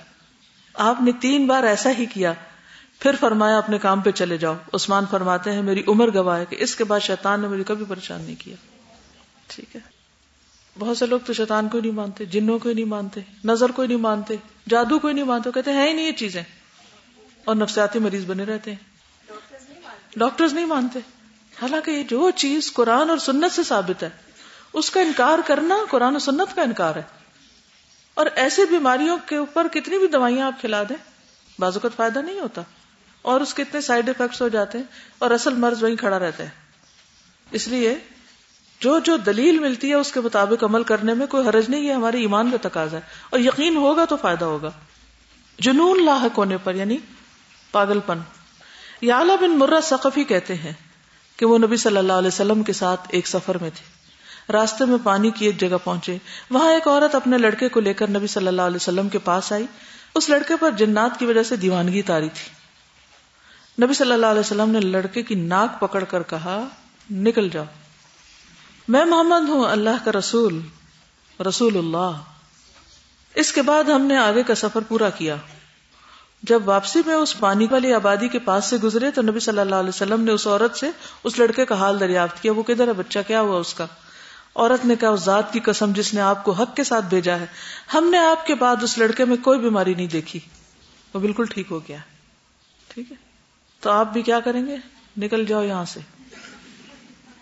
آپ نے تین بار ایسا ہی کیا۔ پھر فرمایا، اپنے کام پہ چلے جاؤ۔ عثمان فرماتے ہیں، میری عمر گواہ کہ اس کے بعد شیطان نے مجھے کبھی پریشان نہیں کیا۔ ٹھیک ہے۔ بہت سے لوگ تو شیطان کو نہیں مانتے، جنوں کو نہیں مانتے، نظر کو نہیں مانتے، جادو کو نہیں مانتے کہتے ہیں ہی نہیں یہ چیزیں۔ اور نفسیاتی مریض بنے رہتے ہیں۔ ڈاکٹرز نہیں مانتے۔ حالانکہ یہ جو چیز قرآن اور سنت سے ثابت ہے، اس کا انکار کرنا قرآن و سنت کا انکار ہے۔ اور ایسی بیماریوں کے اوپر کتنی بھی دوائیاں آپ کھلا دیں بازو کا فائدہ نہیں ہوتا۔ اور اس کے اتنے سائڈ افیکٹس ہو جاتے ہیں اور اصل مرض وہیں کھڑا رہتا ہے۔ اس لیے جو جو دلیل ملتی ہے اس کے مطابق عمل کرنے میں کوئی حرج نہیں ہے ہمارے ایمان کا تقاضا ہے۔ اور یقین ہوگا تو فائدہ ہوگا۔ جنون لاحق ہونے پر یعنی پاگل پن یا بن مرہ سقفی کہتے ہیں کہ وہ نبی صلی اللہ علیہ وسلم کے ساتھ ایک سفر میں تھے۔ راستے میں پانی کی ایک جگہ پہنچے۔ وہاں ایک عورت اپنے لڑکے کو لے کر نبی صلی اللہ علیہ وسلم کے پاس آئی۔ اس لڑکے پر جنات کی وجہ سے دیوانگی تاری تھی۔ نبی صلی اللہ علیہ وسلم نے لڑکے کی ناک پکڑ کر کہا، نکل جاؤ۔ میں محمد ہوں، اللہ کا رسول رسول اللہ۔ اس کے بعد ہم نے آگے کا سفر پورا کیا۔ جب واپسی میں اس پانی والی آبادی کے پاس سے گزرے تو نبی صلی اللہ علیہ وسلم نے اس عورت سے اس لڑکے کا حال دریافت کیا۔ وہ کدھر ہے؟ بچہ کیا ہوا اس کا؟ عورت نے کہا، اس ذات کی قسم جس نے آپ کو حق کے ساتھ بھیجا ہے، ہم نے آپ کے بعد اس لڑکے میں کوئی بیماری نہیں دیکھی۔ وہ بالکل ٹھیک ہو گیا۔ ٹھیک ہے۔ تو آپ بھی کیا کریں گے؟ نکل جاؤ یہاں سے۔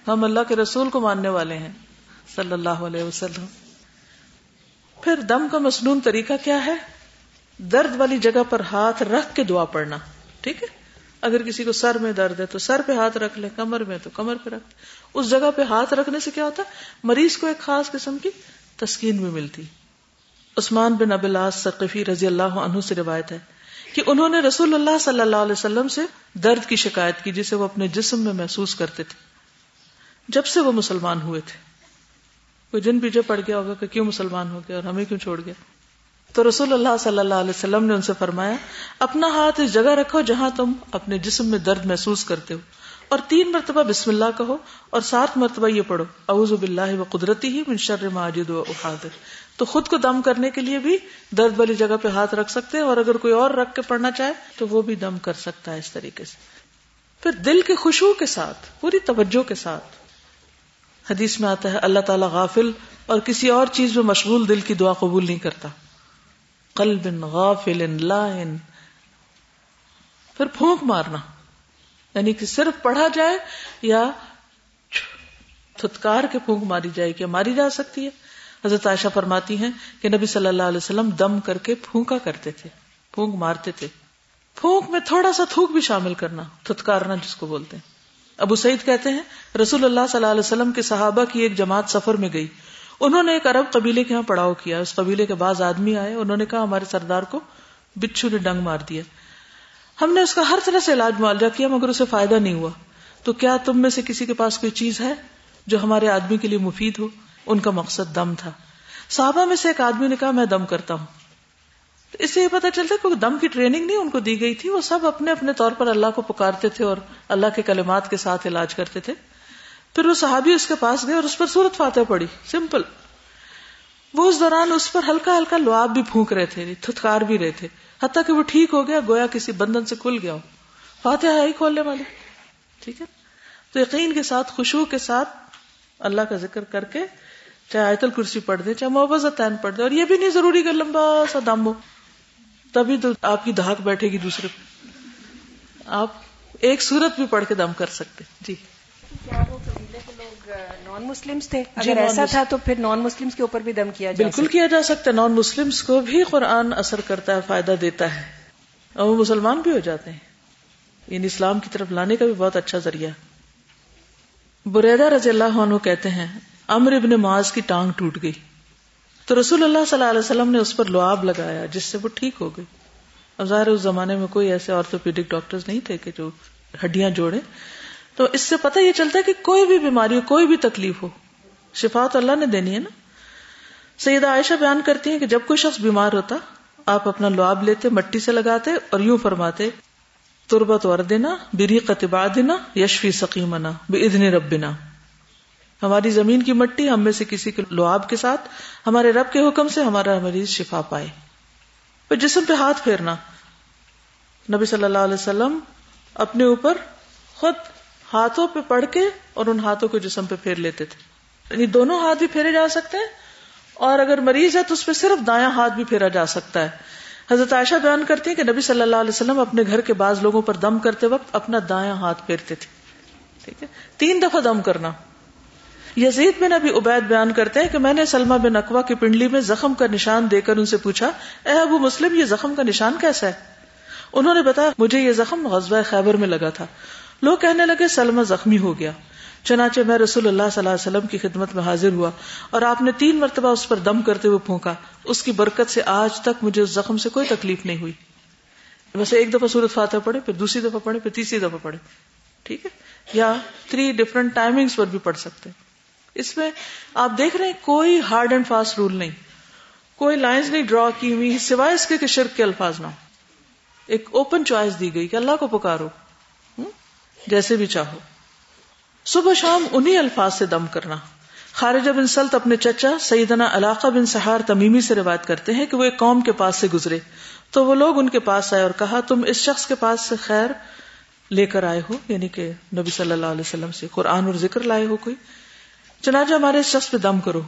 ہم اللہ کے رسول کو ماننے والے ہیں۔ صلی اللہ علیہ وسلم۔ پھر دم کا مصنون طریقہ کیا ہے؟ درد والی جگہ پر ہاتھ رکھ کے دعا پڑنا ٹھیک ہے۔ اگر کسی کو سر میں درد ہے تو سر پہ ہاتھ رکھ لے، کمر میں تو کمر پہ رکھ۔ اس جگہ پہ ہاتھ رکھنے سے کیا ہوتا مریض کو ایک خاص قسم کی تسکین بھی ملتی۔ عثمان بن ابلاس ثقفی رضی اللہ عنہ سے روایت ہے کہ انہوں نے رسول اللہ صلی اللہ علیہ وسلم سے درد کی شکایت کی جسے وہ اپنے جسم میں محسوس کرتے تھے۔ جب سے وہ مسلمان ہوئے تھے۔ کوئی جن پیچھے پڑ گیا ہوگا کہ کیوں مسلمان ہو گیا اور ہمیں کیوں چھوڑ گیا؟ تو رسول اللہ صلی اللہ علیہ وسلم نے ان سے فرمایا، اپنا ہاتھ اس جگہ رکھو جہاں تم اپنے جسم میں درد محسوس کرتے ہو۔ اور تین مرتبہ بسم اللہ کہو اور سات مرتبہ یہ پڑھو، اعوذ باللہ و قدرتی ہی من شر ماجد و احاضر تو خود کو دم کرنے کے لیے بھی درد والی جگہ پہ ہاتھ رکھ سکتے ہیں اور اگر کوئی اور رکھ کے پڑھنا چاہے تو وہ بھی دم کر سکتا ہے اس طریقے سے۔ پھر دل کے خوشبو کے ساتھ، پوری توجہ کے ساتھ۔ حدیث میں آتا ہے، اللہ تعالیٰ غافل اور کسی اور چیز میں مشغول دل کی دعا قبول نہیں کرتا۔ قلب غافل لائن پھر پھونک مارنا۔ یعنی کہ صرف پڑھا جائے یا تھتکار کے پھونک ماری جائے کیا ماری جا سکتی ہے۔ حضرت عائشہ فرماتی ہیں کہ نبی صلی اللہ علیہ وسلم دم کر کے پھونکا کرتے تھے، پھونک مارتے تھے۔ پھونک میں تھوڑا سا تھوک بھی شامل کرنا تھتکارنا جس کو بولتے۔ ہیں ابو سعید کہتے ہیں، رسول اللہ صلی اللہ علیہ وسلم کے صحابہ کی ایک جماعت سفر میں گئی۔ انہوں نے ایک عرب قبیلے کے یہاں پڑاؤ کیا۔ اس قبیلے کے بعض آدمی آئے، انہوں نے کہا، ہمارے سردار کو بچھو نے ڈنگ مار دیا۔ ہم نے اس کا ہر طرح سے علاج معالجہ کیا، مگر اسے فائدہ نہیں ہوا۔ تو کیا تم میں سے کسی کے پاس کوئی چیز ہے جو ہمارے آدمی کے لیے مفید ہو؟ ان کا مقصد دم تھا۔ صحابہ میں سے ایک آدمی نے کہا، میں دم کرتا ہوں۔ تو اس سے یہ پتا چلتا کہ دم کی ٹریننگ نہیں ان کو دی گئی تھی، وہ سب اپنے اپنے طور پر اللہ کو پکارتے تھے اور اللہ کے کلمات کے ساتھ علاج کرتے تھے۔ پھر وہ صحابی اس کے پاس گئے اور اس پر سورت فاتح پڑی سمپل۔ وہ اس دوران اس پر ہلکا ہلکا لواب بھی پھونک رہے تھے، تھتکار بھی رہے تھے۔ حتیٰ کہ وہ ٹھیک ہو گیا، گویا کسی بندن سے کھل گیا ہو۔ فاتح ہے ہی کھولنے والے۔ ٹھیک ہے؟ تو یقین کے ساتھ، خوشبو کے ساتھ اللہ کا ذکر کر کے چاہے آیت الکرسی پڑھ دے، چاہے محبت تین پڑھ دے، اور یہ بھی نہیں ضروری کہ لمبا سا دم ہو۔ تبھی تو آپ کی دھاک بیٹھے گی دوسرے آپ ایک سورت بھی پڑھ کے دم کر سکتے۔ جی کیا وہ قبیلے کے لوگ نان مسلم تھے جی، اگر ایسا تھا تو پھر نان مسلم کے اوپر بھی دم کیا جا بالکل کیا جا سکتا ہے۔ نان مسلم کو بھی قرآن اثر کرتا ہے فائدہ دیتا ہے۔ اور وہ مسلمان بھی ہو جاتے ہیں۔ یعنی اسلام کی طرف لانے کا بھی بہت اچھا ذریعہ۔ بریدا رضی اللہ عنہ کہتے ہیں امر ابن معاذ کی ٹانگ ٹوٹ گئی۔ تو رسول اللہ صلی اللہ علیہ وسلم نے اس پر لعاب لگایا جس سے وہ ٹھیک ہو گئی۔ اب ظاہر اس زمانے میں کوئی ایسے آرتھوپیڈک ڈاکٹر نہیں تھے کہ جو ہڈیاں جوڑے تو اس سے پتہ یہ چلتا ہے کہ کوئی بھی بیماری ہو، کوئی بھی تکلیف ہو شفا تو اللہ نے دینی ہے نا۔ سیدہ عائشہ بیان کرتی ہیں کہ جب کوئی شخص بیمار ہوتا، آپ اپنا لعاب لیتے، مٹی سے لگاتے اور یوں فرماتے، تربت ور دینا بری قطبا دینا یشفی سکیمنا بے ادن ربنا۔ ہماری زمین کی مٹی ہم میں سے کسی کے لعاب کے ساتھ، ہمارے رب کے حکم سے ہمارا مریض شفا پائے۔ پھر جسم پہ ہاتھ پھیرنا۔ نبی صلی اللہ علیہ وسلم اپنے اوپر خود ہاتھوں پہ پڑھ کے اور ان ہاتھوں کو جسم پہ پھیر لیتے تھے۔ یعنی دونوں ہاتھ بھی پھیرے جا سکتے ہیں اور اگر مریض ہے تو اس پہ صرف دایاں ہاتھ بھی پھیرا جا سکتا ہے۔ حضرت عائشہ بیان کرتی ہیں کہ نبی صلی اللہ علیہ وسلم اپنے گھر کے بعض لوگوں پر دم کرتے وقت اپنا دایاں ہاتھ پھیرتے تھے۔ ٹھیک ہے؟ تین دفعہ دم کرنا۔ یزید بن ابھی عبید بیان کرتے ہیں کہ میں نے سلما بن اقوا کی پنڈلی میں زخم کا نشان دے کر ان سے پوچھا، اے ابو مسلم، یہ زخم کا نشان کیسا ہے؟ انہوں نے بتایا، مجھے یہ زخم غزوہ خیبر میں لگا تھا۔ لوگ کہنے لگے سلما زخمی ہو گیا۔ چنانچہ میں رسول اللہ صلی اللہ علیہ وسلم کی خدمت میں حاضر ہوا اور آپ نے تین مرتبہ اس پر دم کرتے ہوئے پھونکا۔ اس کی برکت سے آج تک مجھے اس زخم سے کوئی تکلیف نہیں ہوئی۔ ویسے ایک دفعہ سورت فاتح پڑھے پھر دوسری دفعہ پڑھے پھر تیسری دفعہ پڑھے ٹھیک ہے؟ یا تھری ڈفرنٹ ٹائمنگ پر بھی پڑھ سکتے اس میں آپ دیکھ رہے ہیں کوئی ہارڈ اینڈ فاسٹ رول نہیں۔ کوئی لائنز نہیں ڈرا کی ہوئی سوائے اس کے شرک کے الفاظ نہ ایک اوپن چوائس دی گئی کہ اللہ کو پکارو۔ جیسے بھی چاہو۔ صبح شام انہی الفاظ سے دم کرنا۔ خارجہ بن سلط اپنے چچا سیدنا علاقہ بن سہار تمیمی سے روایت کرتے ہیں کہ وہ ایک قوم کے پاس سے گزرے۔ تو وہ لوگ ان کے پاس آئے اور کہا، تم اس شخص کے پاس سے خیر لے کر آئے ہو یعنی کہ نبی صلی اللہ علیہ وسلم سے قرآن اور ذکر لائے ہو کوئی۔ چنانچہ ہمارے اس شخص پہ دم کرو۔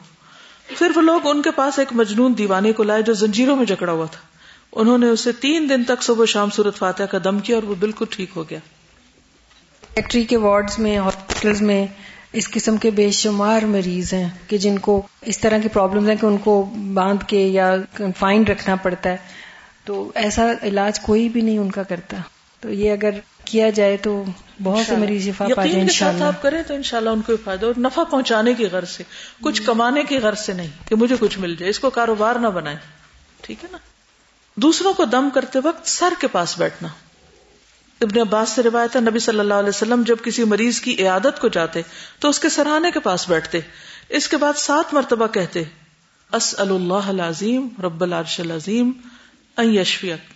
پھر وہ لوگ ان کے پاس ایک مجنون دیوانے کو لائے جو زنجیروں میں جکڑا ہوا تھا۔ انہوں نے اسے تین دن تک صبح شام صورت فاتح کا دم کیا اور وہ بالکل ٹھیک ہو گیا۔ فیکٹری کے وارڈز میں ہاسپٹل میں اس قسم کے بے شمار مریض ہیں کہ جن کو اس طرح کی پرابلم ہیں کہ ان کو باندھ کے یا فائن رکھنا پڑتا ہے۔ تو ایسا علاج کوئی بھی نہیں ان کا کرتا۔ تو یہ اگر کیا جائے تو بہت سے مریض شفا پا جائے انشاءاللہ۔ آپ کریں تو انشاءاللہ ان کو فائدہ اور نفع پہنچانے کی غرض سے کچھ کمانے کی غرض سے نہیں کہ مجھے کچھ مل جائے اس کو کاروبار نہ بنائے ٹھیک ہے نا؟ دوسروں کو دم کرتے وقت سر کے پاس بیٹھنا۔ ابن عباس سے روایت ہے، نبی صلی اللہ علیہ وسلم جب کسی مریض کی عیادت کو جاتے تو اس کے سرحانے کے پاس بیٹھتے، اس کے بعد سات مرتبہ کہتے، اسأل اللہ العظیم رب العرش العظیم ان یشفیک،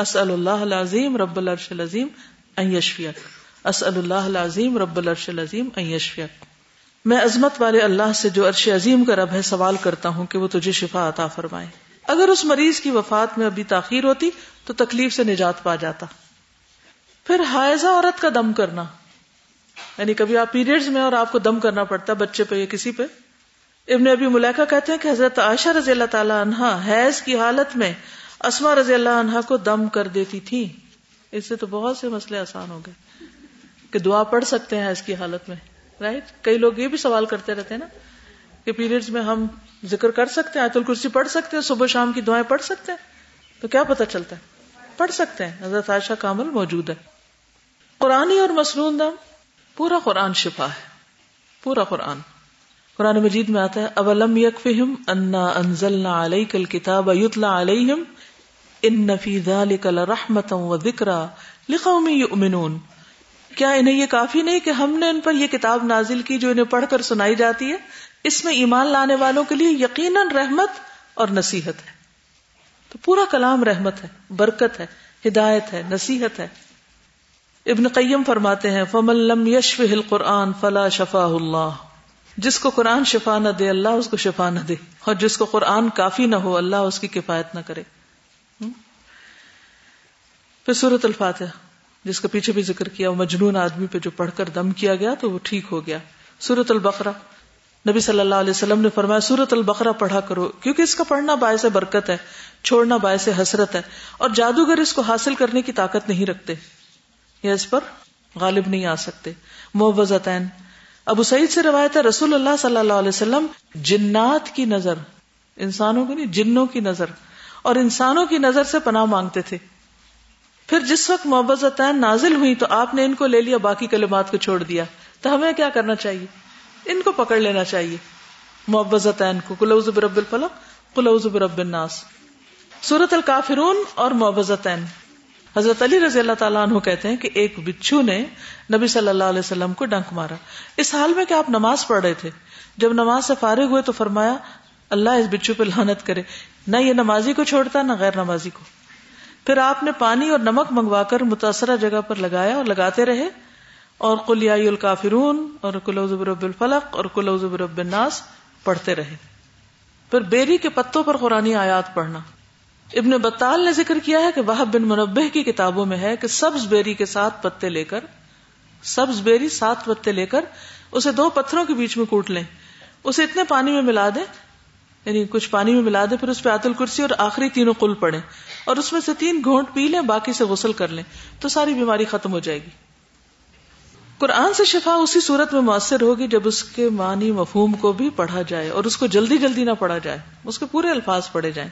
اسأل اللہ العظیم رب العرش العظیم ان یشفیک، اسأل اللہ العظیم رب العرش العظیم ان یشفیک۔ میں عظمت والے اللہ سے جو عرش عظیم کا رب ہے، سوال کرتا ہوں کہ وہ تجھے شفا عطا فرمائے۔ اگر اس مریض کی وفات میں ابھی تاخیر ہوتی تو تکلیف سے نجات پا جاتا۔ پھر حائضہ عورت کا دم کرنا۔ یعنی کبھی آپ پیریڈز میں اور آپ کو دم کرنا پڑتا ہے بچے پہ یا کسی پہ۔ ابن ابھی ملیکا کہتے ہیں کہ حضرت عائشہ رضی اللہ تعالیٰ عنہا حیض کی حالت میں اسما رضی اللہ عنہا کو دم کر دیتی تھی۔ اس سے تو بہت سے مسئلے آسان ہو گئے کہ دعا پڑھ سکتے ہیں حیض کی حالت میں رائٹ کئی لوگ یہ بھی سوال کرتے رہتے ہیں نا کہ پیریڈز میں ہم ذکر کر سکتے ہیں الکرسی پڑھ سکتے ہیں، صبح شام کی دعائیں پڑھ سکتے ہیں، تو کیا پتا چلتا ہے؟ پڑھ سکتے ہیں۔ حضرت عائشہ کامل موجود ہے۔ قرآن اور مسنون دم، پورا قرآن شفا ہے، پورا قرآن۔ قرآن مجید میں آتا ہے، اولم یکفہم انا انزلنا علیک الکتاب یتلا علیہم، ان فی ذالک لرحمتا و ذکرا لقوم یؤمنون۔ کیا انہیں یہ کافی نہیں کہ ہم نے ان پر یہ کتاب نازل کی جو انہیں پڑھ کر سنائی جاتی ہے؟ اس میں ایمان لانے والوں کے لیے یقیناً رحمت اور نصیحت ہے۔ تو پورا کلام رحمت ہے، برکت ہے، ہدایت ہے، نصیحت ہے۔ ابن قیم فرماتے ہیں، فمن لم یشف القرآن فلا شفا اللہ جس کو قرآن شفا نہ دے، اللہ اس کو شفا نہ دے۔ اور جس کو قرآن کافی نہ ہو، اللہ اس کی کفایت نہ کرے۔ پھر سورت الفاتح جس کا پیچھے بھی ذکر کیا، وہ مجنون آدمی پہ جو پڑھ کر دم کیا گیا، تو وہ ٹھیک ہو گیا۔ سورت البقرہ، نبی صلی اللہ علیہ وسلم نے فرمایا سورت البقرہ پڑھا کرو، کیونکہ اس کا پڑھنا باعث برکت ہے، چھوڑنا باعث حسرت ہے۔ اور جادوگر اس کو حاصل کرنے کی طاقت نہیں رکھتے۔ یا اس پر غالب نہیں آ سکتے۔ محبتین ابو سعید سے روایت ہے، رسول اللہ صلی اللہ علیہ وسلم جنات کی نظر، انسانوں کی نہیں، جنوں کی نظر۔ اور انسانوں کی نظر سے پناہ مانگتے تھے۔ پھر جس وقت محبتین نازل ہوئی تو آپ نے ان کو لے لیا، باقی کلمات کو چھوڑ دیا۔ تو ہمیں کیا کرنا چاہیے؟ ان کو پکڑ لینا چاہیے۔ معوضتین کو کلوز برب الفلق کلوز برب الناس۔ سورت الکافرون اور معوضتین حضرت علی رضی اللہ تعالیٰ عنہ کہتے ہیں کہ ایک بچھو نے نبی صلی اللہ علیہ وسلم کو ڈنک مارا۔ اس حال میں کہ آپ نماز پڑھ رہے تھے۔ جب نماز سے فارغ ہوئے تو فرمایا، اللہ اس بچھو پہ لانت کرے۔ نہ یہ نمازی کو چھوڑتا، نہ غیر نمازی کو۔ پھر آپ نے پانی اور نمک منگوا کر متاثرہ جگہ پر لگایا اور لگاتے رہے۔ اور کلیائی الکافرون، اور کلوزب رب الفلق، اور کلوزب رب الناس، پڑھتے رہے۔ پھر بیری کے پتوں پر قرآن آیات پڑھنا۔ ابن بطال نے ذکر کیا ہے کہ وہ بن منبع کی کتابوں میں ہے کہ سبز بیری کے ساتھ پتے لے کر، سبز بیری سات پتے لے کر اسے دو پتھروں کے بیچ میں کوٹ لیں۔ اسے اتنے پانی میں ملا دیں یعنی کچھ پانی میں ملا دیں، پھر اس پہ آتل کرسی اور آخری تینوں کل پڑے اور اس میں سے تین گھونٹ پی لیں، باقی سے غسل کر لیں، تو ساری بیماری ختم ہو جائے گی۔ قرآن سے شفا اسی صورت میں مؤثر ہوگی جب اس کے معنی مفہوم کو بھی پڑھا جائے اور اس کو جلدی جلدی نہ پڑھا جائے، اس کے پورے الفاظ پڑھے جائیں۔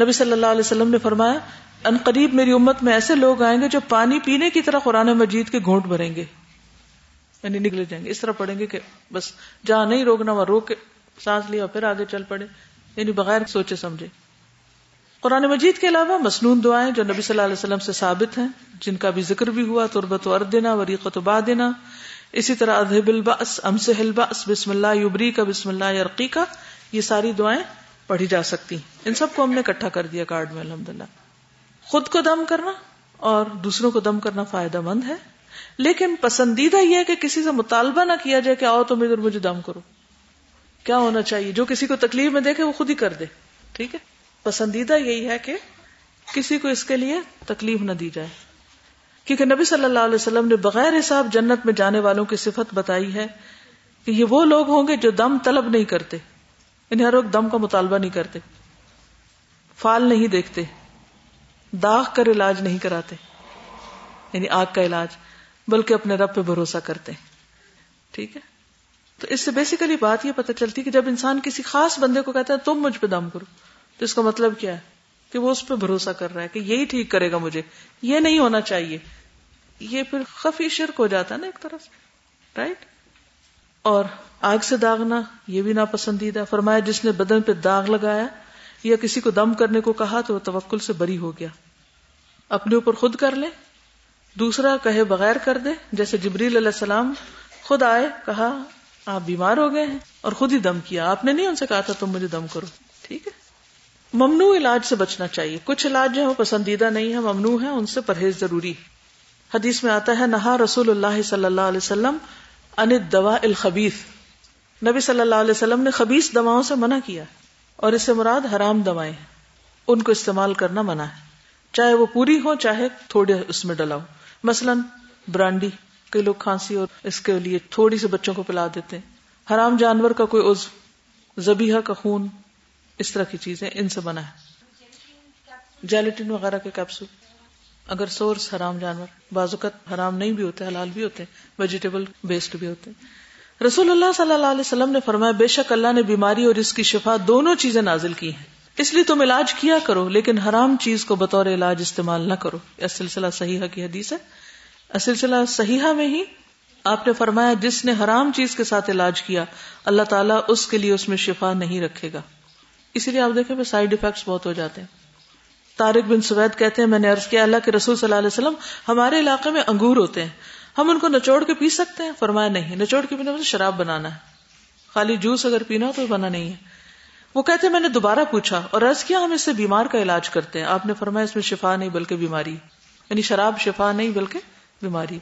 نبی صلی اللہ علیہ وسلم نے فرمایا، ان قریب میری امت میں ایسے لوگ آئیں گے جو پانی پینے کی طرح قرآن مجید کے گھونٹ بھریں گے۔ یعنی نکلے جائیں گے۔ اس طرح پڑھیں گے کہ بس جہاں نہیں روکنا، وہاں روک کے سانس لیا پھر آگے چل پڑے۔ یعنی بغیر سوچے سمجھے۔ قرآن مجید کے علاوہ مصنون دعائیں جو نبی صلی اللہ علیہ وسلم سے ثابت ہیں، جن کا بھی ذکر بھی ہوا تربت و اردنا وریقت و بادنا اسی طرح ادہب الباس امس الباس بسم اللہ یبری کا بسم اللہ یرقی کا یہ ساری دعائیں پڑھی جا سکتی ان سب کو ہم نے اکٹھا کر دیا کارڈ میں الحمد للہ خود کو دم کرنا اور دوسروں کو دم کرنا فائدہ مند ہے۔ لیکن پسندیدہ یہ ہے کہ کسی سے مطالبہ نہ کیا جائے کہ آؤ تم ادھر مجھے دم کرو۔ کیا ہونا چاہیے؟ جو کسی کو تکلیف میں دیکھے وہ خود ہی کر دے۔ ٹھیک ہے؟ پسندیدہ یہی ہے کہ کسی کو اس کے لیے تکلیف نہ دی جائے۔ کیونکہ نبی صلی اللہ علیہ وسلم نے بغیر حساب جنت میں جانے والوں کی صفت بتائی ہے کہ یہ وہ لوگ ہوں گے جو دم طلب نہیں کرتے۔ انہیں ہر وقت دم کا مطالبہ نہیں کرتے۔ فال نہیں دیکھتے۔ داغ کر علاج نہیں کراتے۔ یعنی آگ کا علاج، بلکہ اپنے رب پہ بھروسہ کرتے۔ ٹھیک ہے؟ تو اس سے بیسیکلی بات یہ پتہ چلتی کہ جب انسان کسی خاص بندے کو کہتا ہے، تم مجھ پہ دم کرو۔ تو اس کا مطلب کیا ہے؟ کہ وہ اس پہ بھروسہ کر رہا ہے کہ یہی ٹھیک کرے گا مجھے۔ یہ نہیں ہونا چاہیے۔ یہ پھر خفی شرک ہو جاتا ہے نا ایک طرح سے۔ رائٹ اور آگ سے داغنا یہ بھی ناپسندیدہ فرمایا، جس نے بدن پہ داغ لگایا یا کسی کو دم کرنے کو کہا تو وہ توکل سے بری ہو گیا۔ اپنے اوپر خود کر لے، دوسرا کہے بغیر کر دے۔ جیسے جبریل علیہ السلام خود آئے، کہا، آپ بیمار ہو گئے ہیں اور خود ہی دم کیا۔ آپ نے نہیں ان سے کہا تھا، تم مجھے دم کرو۔ ٹھیک ہے۔ ممنوع علاج سے بچنا چاہیے۔ کچھ علاج جو ہے وہ پسندیدہ نہیں ہے ممنوع ہے ان سے پرہیز ضروری حدیث میں آتا ہے، نہا رسول اللہ صلی اللہ علیہ وسلم ان دوا الخبیف نبی صلی اللہ علیہ وسلم نے خبیص دواؤں سے منع کیا اور اس سے مراد حرام دوائیں ہیں۔ ان کو استعمال کرنا منع ہے۔ چاہے وہ پوری ہو، چاہے تھوڑے اس میں ڈلاؤ۔ مثلاً برانڈی، کئی لوگ کھانسی اور اس کے لیے تھوڑی سے بچوں کو پلا دیتے ہیں۔ حرام جانور کا کوئی عزو زبیحہ کا خون، اس طرح کی چیزیں ان سے بنا ہے جیلیٹن وغیرہ کے کیپسول اگر سورس حرام جانور بازوقت حرام نہیں بھی ہوتے، حلال بھی ہوتے ویجیٹیبل بیسڈ بھی ہوتے۔ رسول اللہ صلی اللہ علیہ وسلم نے فرمایا، بے شک اللہ نے بیماری اور اس کی شفا دونوں چیزیں نازل کی ہیں۔ اس لیے تم علاج کیا کرو، لیکن حرام چیز کو بطور علاج استعمال نہ کرو۔ یہ سلسلہ صحیحہ کی حدیث ہے۔ سلسلہ صحیحہ میں ہی آپ نے فرمایا، جس نے حرام چیز کے ساتھ علاج کیا، اللہ تعالیٰ اس کے لیے اس میں شفا نہیں رکھے گا۔ اسی لیے آپ دیکھیں سائڈ افیکٹس بہت ہو جاتے ہیں۔ طارق بن سوید کہتے ہیں، میں نے عرض کیا، اللہ کے رسول صلی اللہ علیہ وسلم ہمارے علاقے میں انگور ہوتے ہیں۔ ہم ان کو نچوڑ کے پی سکتے ہیں؟ فرمایا نہیں، نچوڑ کے پینا شراب بنانا ہے۔ خالی جوس اگر پینا ہو تو بنا نہیں ہے۔ وہ کہتے میں نے دوبارہ پوچھا اور عرض کیا، ہم اس سے بیمار کا علاج کرتے ہیں۔ آپ نے فرمایا، اس میں شفا نہیں بلکہ بیماری۔ یعنی شراب شفا نہیں بلکہ بیماری۔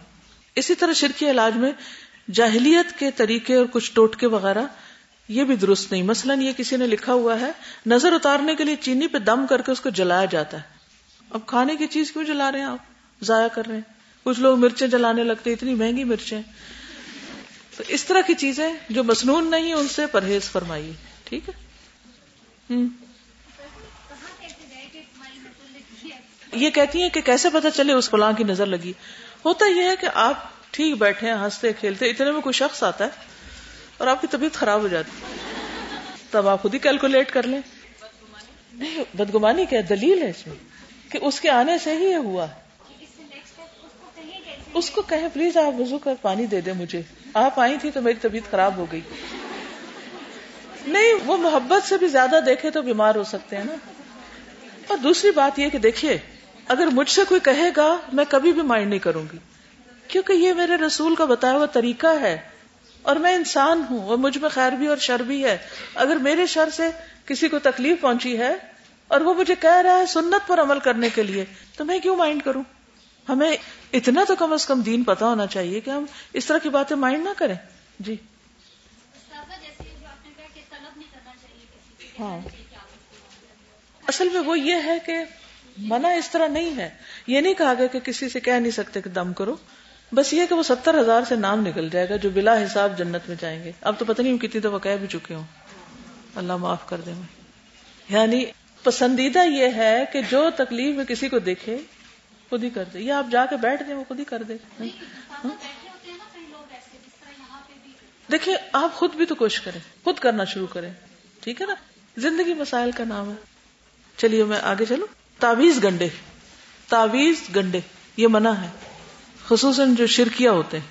اسی طرح شرکی علاج میں جاہلیت کے طریقے اور کچھ ٹوٹکے وغیرہ یہ بھی درست نہیں۔ مثلاً یہ کسی نے لکھا ہوا ہے، نظر اتارنے کے لیے چینی پہ دم کر کے اس کو جلایا جاتا ہے۔ اب کھانے کی چیز کیوں جلا رہے ہیں آپ؟ ضائع کر رہے ہیں۔ کچھ لوگ مرچیں جلانے لگتے اتنی مہنگی مرچیں۔ تو اس طرح کی چیزیں جو مصنون نہیں ان سے پرہیز فرمائیے۔ ٹھیک ہے؟ یہ کہتی ہیں کہ کیسے پتا چلے اس فلاں کی نظر لگی۔ ہوتا یہ ہے کہ آپ ٹھیک بیٹھے ہیں، ہنستے، کھیلتے، اتنے میں کوئی شخص آتا ہے اور آپ کی طبیعت خراب ہو جاتی تب آپ خود ہی کیلکولیٹ کر لیں۔ نہیں، بدگمانی کیا دلیل ہے اس میں؟ کہ اس کے آنے سے ہی یہ ہوا۔ اس کو کہیں، پلیز آپ وضو کر، پانی دے دیں مجھے۔ آپ آئی تھی تو میری طبیعت خراب ہو گئی۔ نہیں، وہ محبت سے بھی زیادہ دیکھے تو بیمار ہو سکتے ہیں نا۔ اور دوسری بات یہ کہ دیکھیے، اگر مجھ سے کوئی کہے گا، میں کبھی بھی مائنڈ نہیں کروں گی۔ کیونکہ یہ میرے رسول کا بتایا ہوا طریقہ ہے۔ اور میں انسان ہوں اور مجھ میں خیر بھی اور شر بھی ہے۔ اگر میرے شر سے کسی کو تکلیف پہنچی ہے اور وہ مجھے کہہ رہا ہے سنت پر عمل کرنے کے لیے، تو میں کیوں مائنڈ کروں؟ ہمیں اتنا تو کم از کم دین پتا ہونا چاہیے کہ ہم اس طرح کی باتیں مائنڈ نہ کریں۔ جی۔ ہاں۔ اصل میں وہ یہ ہے کہ منع اس طرح نہیں ہے۔ یہ نہیں کہا گیا کہ کسی سے کہہ نہیں سکتے کہ دم کرو۔ بس یہ کہ وہ ستر ہزار سے نام نکل جائے گا جو بلا حساب جنت میں جائیں گے۔ اب تو پتہ نہیں کتنی دفعہ کہہ بھی چکے ہوں۔ اللہ معاف کر دیں یعنی پسندیدہ یہ ہے کہ جو تکلیف میں کسی کو دیکھے خود ہی کر دے۔ یا آپ جا کے بیٹھ دیں وہ خود ہی کر دے۔ دیکھیے آپ خود بھی تو کوشش کریں۔ خود کرنا شروع کریں۔ ٹھیک ہے نا؟ زندگی مسائل کا نام ہے۔ چلیے میں آگے چلوں۔ تعویز گنڈے۔ تعویز گنڈے یہ منع ہے۔ خصوصاً جو شرکیا ہوتے ہیں۔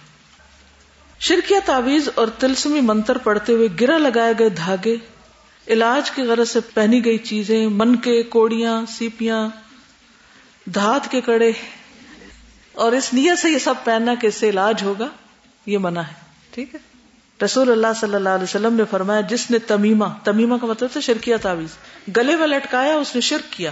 شرکیا تعویز اور تلسمی منتر پڑھتے ہوئے گرا لگائے گئے دھاگے، علاج کی غرض سے پہنی گئی چیزیں من کے کوڑیاں، سیپیاں، دھات کے کڑے۔ اور اس نیت سے یہ سب پہننا کہ اس سے علاج ہوگا؟ یہ منع ہے۔ ٹھیک ہے۔ رسول اللہ صلی اللہ علیہ وسلم نے فرمایا، جس نے تمیمہ تمیمہ کا مطلب تھا شرکیا تعویز گلے میں لٹکایا، اس نے شرک کیا۔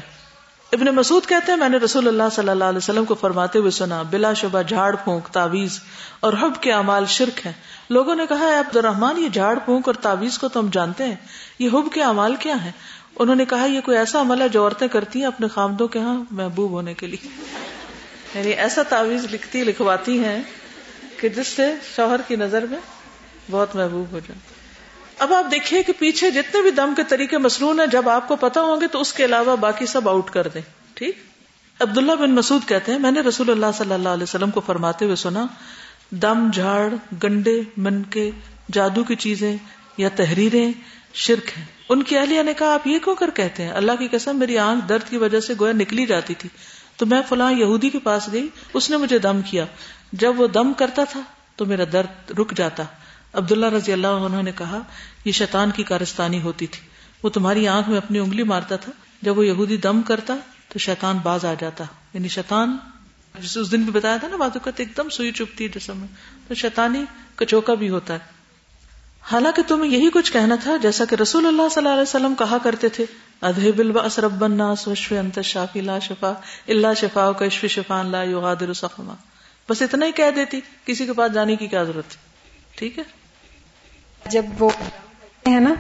ابن مسعود کہتے ہیں، میں نے رسول اللہ صلی اللہ علیہ وسلم کو فرماتے ہوئے سنا، بلا شبہ جھاڑ پھونک تعویز اور حب کے اعمال شرک ہیں۔ لوگوں نے کہا عبد الرحمان یہ جھاڑ پھونک اور تعویز کو تو ہم جانتے ہیں، یہ حب کے اعمال کیا ہیں؟ انہوں نے کہا، یہ کوئی ایسا عمل ہے جو عورتیں کرتی ہیں اپنے خامدوں کے ہاں محبوب ہونے کے لیے؟ یعنی ایسا تعویذ لکھتی، لکھواتی ہیں کہ جس سے شوہر کی نظر میں بہت محبوب ہو جائے۔ اب آپ دیکھیے کہ پیچھے جتنے بھی دم کے طریقے مصنون ہیں، جب آپ کو پتا ہوں گے تو اس کے علاوہ باقی سب آؤٹ کر دیں۔ ٹھیک؟ عبداللہ بن مسعود کہتے ہیں، میں نے رسول اللہ صلی اللہ علیہ وسلم کو فرماتے ہوئے سنا، دم، جھاڑ، گنڈے من کے جادو کی چیزیں یا تحریریں شرک ہیں۔ ان کی اہلیہ نے کہا، آپ یہ کیوں کر کہتے ہیں؟ اللہ کی قسم، میری آنکھ درد کی وجہ سے گویا نکلی جاتی تھی۔ تو میں فلاں یہودی کے پاس گئی، اس نے مجھے دم کیا۔ جب وہ دم کرتا تھا تو میرا درد رک جاتا۔ عبداللہ رضی اللہ عنہ نے کہا، یہ شیطان کی کارستانی ہوتی تھی۔ وہ تمہاری آنکھ میں اپنی انگلی مارتا تھا۔ جب وہ یہودی دم کرتا تو شیطان باز آ جاتا۔ یعنی شیطان جسے اس دن بھی بتایا تھا نا بات ایک دم سوئی چپتی ہے جسم میں۔ تو شیطانی کچوکا بھی ہوتا ہے۔ حالانکہ تمہیں یہی کچھ کہنا تھا جیسا کہ رسول اللہ صلی اللہ علیہ وسلم کہا کرتے تھے ادہ بل رب الناس وشف انت شافی لا شفا اللہ شفا کشف شفا لا یغادر سقما۔ بس اتنا ہی کہہ دیتی، کسی کے پاس جانے کی کیا ضرورت ٹھیک ہے؟ جب وہ ہے نا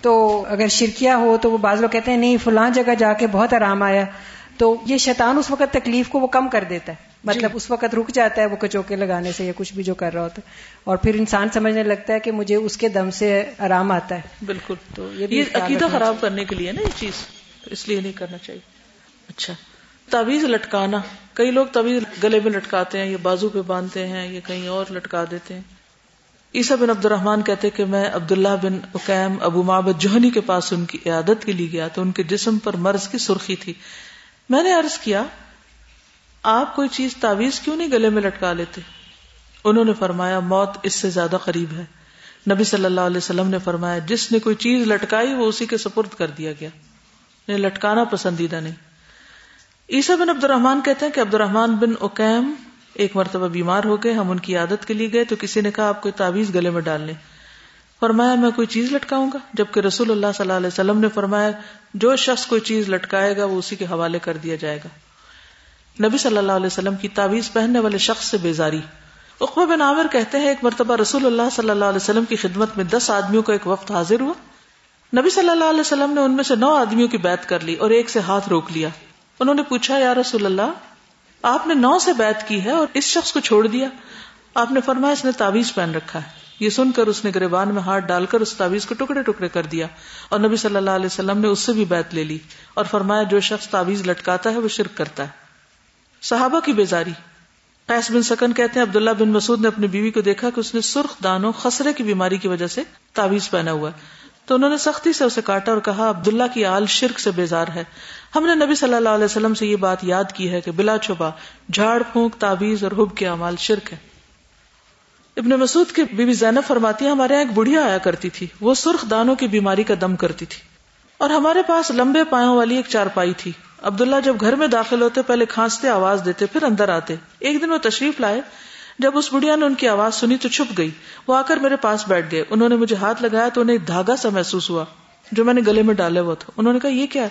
تو اگر شرکیا ہو تو وہ بعض لوگ کہتے ہیں نہیں فلاں جگہ جا کے بہت آرام آیا۔ تو یہ شیطان اس وقت تکلیف کو وہ کم کر دیتا ہے۔ مطلب جی۔ اس وقت رک جاتا ہے وہ کچوکے لگانے سے یا کچھ بھی جو کر رہا ہوتا ہے۔ اور پھر انسان سمجھنے لگتا ہے کہ مجھے اس کے دم سے آرام آتا ہے۔ بالکل۔ تو یہ عقیدہ خراب کرنے کے لیے نا یہ چیز اس لیے نہیں کرنا چاہیے۔ اچھا۔ تعویذ لٹکانا۔ کئی لوگ تعویذ گلے میں لٹکاتے ہیں یا بازو پہ باندھتے ہیں یا کہیں اور لٹکا دیتے ہیں۔ عیسا بن عبد الرحمان کہتے کہ میں عبداللہ بن اکیم ابو محبت جوہنی کے پاس ان کی عیادت کے لیے گیا تو ان کے جسم پر مرض کی سرخی تھی۔ میں نے عرض کیا، آپ کوئی چیز تعویز کیوں نہیں گلے میں لٹکا لیتے؟ انہوں نے فرمایا، موت اس سے زیادہ قریب ہے۔ نبی صلی اللہ علیہ وسلم نے فرمایا، جس نے کوئی چیز لٹکائی وہ اسی کے سپرد کر دیا گیا۔ یعنی لٹکانا پسندیدہ نہیں۔ عیسا بن عبد الرحمان کہتے ہیں کہ عبد الرحمان بن اوکیم ایک مرتبہ بیمار ہو گئے، ہم ان کی عادت کے لیے گئے، تو کسی نے کہا، آپ کوئی تعویز گلے میں ڈال لیں۔ فرمایا، میں کوئی چیز لٹکاؤں گا؟ جبکہ رسول اللہ صلی اللہ علیہ وسلم نے فرمایا، جو شخص کوئی چیز لٹکائے گا، وہ اسی کے حوالے کر دیا جائے گا۔ نبی صلی اللہ علیہ وسلم کی تعویذ پہننے والے شخص سے بیزاری۔ اقبا بن عامر کہتے ہیں، ایک مرتبہ رسول اللہ صلی اللہ علیہ وسلم کی خدمت میں دس آدمیوں کا ایک وقت حاضر ہوا۔ نبی صلی اللہ علیہ وسلم نے ان میں سے نو آدمیوں کی بیعت کر لی اور ایک سے ہاتھ روک لیا۔ انہوں نے پوچھا، یا رسول اللہ آپ نے نو سے بیعت کی ہے اور اس شخص کو چھوڑ دیا۔ آپ نے فرمایا اس نے تعویذ پہن رکھا ہے۔ یہ سن کر اس نے گریبان میں ہاتھ ڈال کر اس تعویذ کو ٹکڑے ٹکڑے کر دیا۔ اور نبی صلی اللہ علیہ وسلم نے اس سے بھی بیعت لے لی اور فرمایا جو شخص تعویذ لٹکاتا ہے وہ شرک کرتا ہے۔ صحابہ کی بیزاری۔ قیس بن سکن کہتے ہیں عبداللہ بن مسعود نے اپنی بیوی کو دیکھا کہ اس نے سرخ دانوں خسرے کی بیماری کی وجہ سے تعویز پہنا ہوا ہے۔ تو انہوں نے سختی سے اسے کاٹا اور کہا، عبداللہ کی آل شرک سے بیزار ہے۔ ہم نے نبی صلی اللہ علیہ وسلم سے یہ بات یاد کی ہے کہ بلا چھپا جھاڑ، پھونک تعویز اور حب کے اعمال شرک ہے ابن مسعود کی بی بی زینب فرماتی ہے ہمارے یہاں ایک بڑھیا آیا کرتی تھی۔ وہ سرخ دانوں کی بیماری کا دم کرتی تھی۔ اور ہمارے پاس لمبے پایوں والی ایک چارپائی تھی۔ عبداللہ جب گھر میں داخل ہوتے، پہلے کھانستے، آواز دیتے، پھر اندر آتے۔ ایک دن وہ تشریف لائے۔ جب اس بڑھیا نے ان کی آواز سنی تو چھپ گئی۔ وہ آ کر میرے پاس بیٹھ گئے۔ انہوں نے مجھے ہاتھ لگایا تو انہیں دھاگا سا محسوس ہوا، جو میں نے گلے میں ڈالے ہوا تھا۔ انہوں نے کہا، یہ کیا ہے؟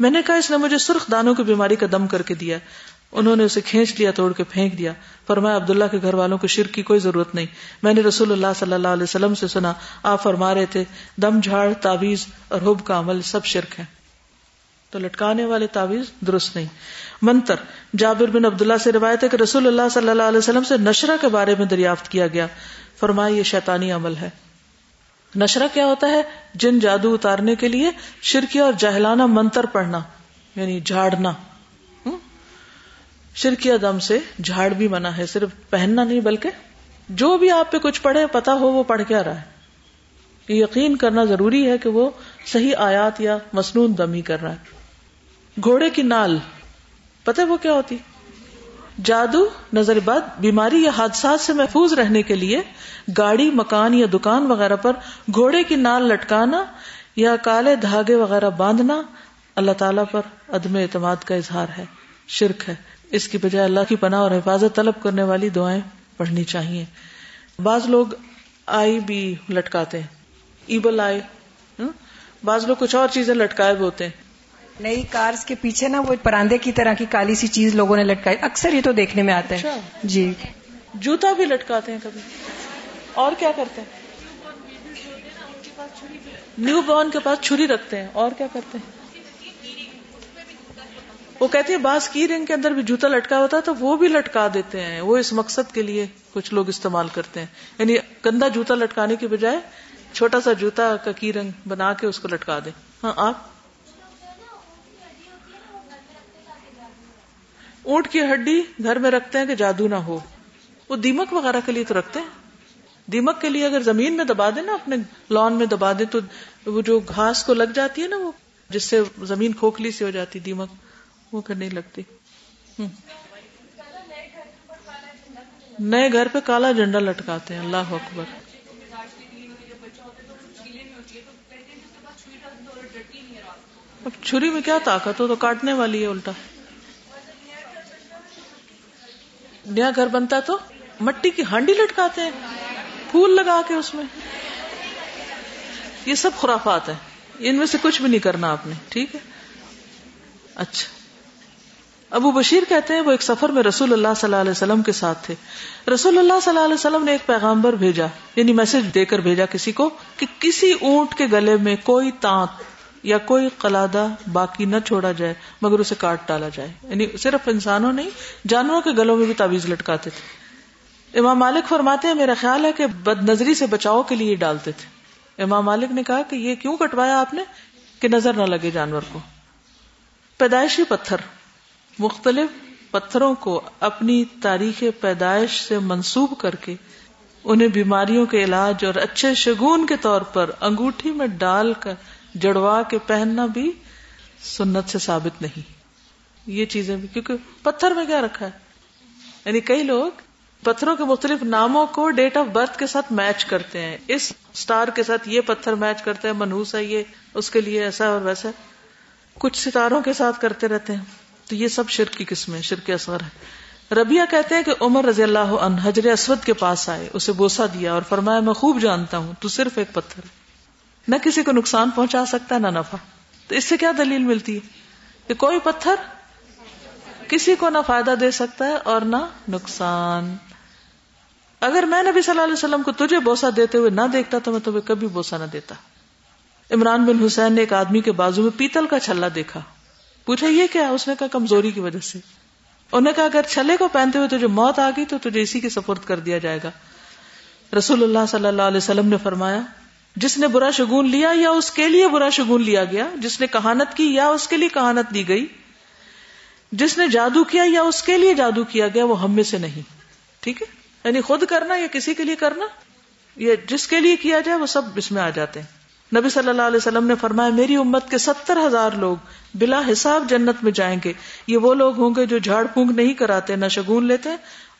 میں نے کہا، اس نے مجھے سرخ دانوں کی بیماری کا دم کر کے دیا انہوں نے اسے کھینچ لیا، توڑ کے پھینک دیا۔ فرمایا، عبداللہ کے گھر والوں کو شرک کی کوئی ضرورت نہیں۔ میں نے رسول اللہ صلی اللہ علیہ وسلم سے سنا، آپ فرما رہے تھے، دم جھاڑ تعویز اور حب کا عمل سب شرک ہے تو لٹکانے والے تعویز درست نہیں۔ منتر، جابر بن عبداللہ سے روایت ہے کہ رسول اللہ صلی اللہ علیہ وسلم سے نشرہ کے بارے میں دریافت کیا گیا۔ فرمایا، یہ شیطانی عمل ہے۔ نشرہ کیا ہوتا ہے؟ جن جادو اتارنے کے لیے شرکی اور جہلانہ منتر پڑھنا یعنی جھاڑنا۔ شرکیا دم سے جھاڑ بھی منع ہے، صرف پہننا نہیں، بلکہ جو بھی آپ پہ کچھ پڑھے پتا ہو وہ پڑھ کیا رہا ہے۔ یقین کرنا ضروری ہے کہ وہ صحیح آیات یا مصنون دم ہی کر رہا ہے۔ گھوڑے کی نال، پتہ وہ کیا ہوتی؟ جادو، نظر بد، بیماری یا حادثات سے محفوظ رہنے کے لیے گاڑی، مکان یا دکان وغیرہ پر گھوڑے کی نال لٹکانا یا کالے دھاگے وغیرہ باندھنا اللہ تعالی پر عدم اعتماد کا اظہار ہے، شرک ہے۔ اس کی بجائے اللہ کی پناہ اور حفاظت طلب کرنے والی دعائیں پڑھنی چاہیے۔ بعض لوگ آئی بھی لٹکاتے ہیں، ایبل آئے بعض لوگ کچھ اور چیزیں لٹکائے ہوتے ہیں۔ نئی کارز کے پیچھے نا وہ پراندے کی طرح کی کالی سی چیز لوگوں نے لٹکائی۔ اکثر یہ تو دیکھنے میں آتا ہے اچھا۔ جی۔ جوتا بھی لٹکاتے ہیں کبھی۔ اور کیا کرتے ہیں؟ نیو بورن کے پاس چھری رکھتے ہیں۔ اور کیا کرتے ہیں؟ وہ کہتے ہیں بعض کی رنگ کے اندر بھی جوتا لٹکا ہوتا ہے تو وہ بھی لٹکا دیتے ہیں۔ وہ اس مقصد کے لیے کچھ لوگ استعمال کرتے ہیں۔ یعنی گندا جوتا لٹکانے کی بجائے چھوٹا سا جوتا کا کی رنگ بنا کے اس کو لٹکا دیں۔ ہاں آپ؟ اونٹ کی ہڈی گھر میں رکھتے ہیں کہ جادو نہ ہو۔ وہ دیمک وغیرہ کے لیے تو رکھتے ہیں۔ دیمک کے لیے اگر زمین میں دبا دیں نا، اپنے لان میں دبا دیں تو وہ جو گھاس کو لگ جاتی ہے نا وہ، جس سے زمین کھوکھلی سی ہو جاتی، دیمک، وہ پھر نہیں لگتی۔ نئے گھر پہ کالا جھنڈا لٹکاتے ہیں۔ اللہ اکبر۔ اب چھری میں کیا طاقت ہو؟ تو کاٹنے والی ہے الٹا۔ نیا گھر بنتا تو مٹی کی ہانڈی لٹکاتے ہیں، پھول لگا کے اس میں۔ یہ سب خرافات ہیں۔ ان میں سے کچھ بھی نہیں کرنا آپ نے، ٹھیک ہے؟ اچھا۔ ابو بشیر کہتے ہیں وہ ایک سفر میں رسول اللہ صلی اللہ علیہ وسلم کے ساتھ تھے۔ رسول اللہ صلی اللہ علیہ وسلم نے ایک پیغامبر بھیجا یعنی میسج دے کر بھیجا کسی کو کہ کسی اونٹ کے گلے میں کوئی تانت یا کوئی قلادہ باقی نہ چھوڑا جائے، مگر اسے کاٹ ڈالا جائے۔ یعنی صرف انسانوں نہیں، جانوروں کے گلوں میں بھی تعویذ لٹکاتے تھے۔ امام مالک فرماتے ہیں، میرا خیال ہے کہ بد نظری سے بچاؤ کے لیے ڈالتے تھے۔ امام مالک نے کہا کہ یہ کیوں کٹوایا آپ نے؟ کہ نظر نہ لگے جانور کو۔ پیدائشی پتھر، مختلف پتھروں کو اپنی تاریخ پیدائش سے منسوب کر کے، انہیں بیماریوں کے علاج اور اچھے شگون کے طور پر انگوٹھی میں ڈال کر جڑوا کے پہننا بھی سنت سے ثابت نہیں۔ یہ چیزیں بھی، کیونکہ پتھر میں کیا رکھا ہے؟ یعنی کئی لوگ پتھروں کے مختلف ناموں کو ڈیٹ آف برتھ کے ساتھ میچ کرتے ہیں۔ اس سٹار کے ساتھ یہ پتھر میچ کرتے ہیں منہوس ہے یہ، اس کے لیے ایسا اور ویسا۔ کچھ ستاروں کے ساتھ کرتے رہتے ہیں۔ تو یہ سب شرک کی قسمیں شرک اصغر ہے۔ ربیہ کہتے ہیں کہ عمر رضی اللہ عنہ حجر اسود کے پاس آئے، اسے بوسا دیا اور فرمایا، میں خوب جانتا ہوں، تو صرف ایک پتھر نہ کسی کو نقصان پہنچا سکتا ہے، نہ نفع۔ تو اس سے کیا دلیل ملتی ہے؟ کہ کوئی پتھر کسی کو نہ فائدہ دے سکتا ہے اور نہ نقصان۔ اگر میں نبی صلی اللہ علیہ وسلم کو تجھے بوسا دیتے ہوئے نہ دیکھتا تو میں تمہیں کبھی بوسا نہ دیتا۔ عمران بن حسین نے ایک آدمی کے بازو میں پیتل کا چھلا دیکھا۔ پوچھا، یہ کیا اس نے کہا، کمزوری کی وجہ سے۔ انہوں نے کہا، اگر چھلے کو پہنتے ہوئے تجھے موت آ گئی تو تجھے اسی کی سپورٹ کر دیا جائے گا۔ رسول اللہ صلی اللہ علیہ وسلم نے فرمایا جس نے برا شگون لیا یا اس کے لیے برا شگون لیا گیا؟ جس نے کہانت کی یا اس کے لیے کہانت دی گئی؟ جس نے جادو کیا یا اس کے لیے جادو کیا گیا وہ ہم میں سے نہیں۔ ٹھیک ہے؟ یعنی خود کرنا یا کسی کے لیے کرنا؟ یا جس کے لیے کیا جائے وہ سب اس میں آ جاتے ہیں۔ نبی صلی اللہ علیہ وسلم نے فرمایا، میری امت کے ستر ہزار لوگ بلا حساب جنت میں جائیں گے۔ یہ وہ لوگ ہوں گے جو جھاڑ پھونک نہیں کراتے، نہ شگون لیتے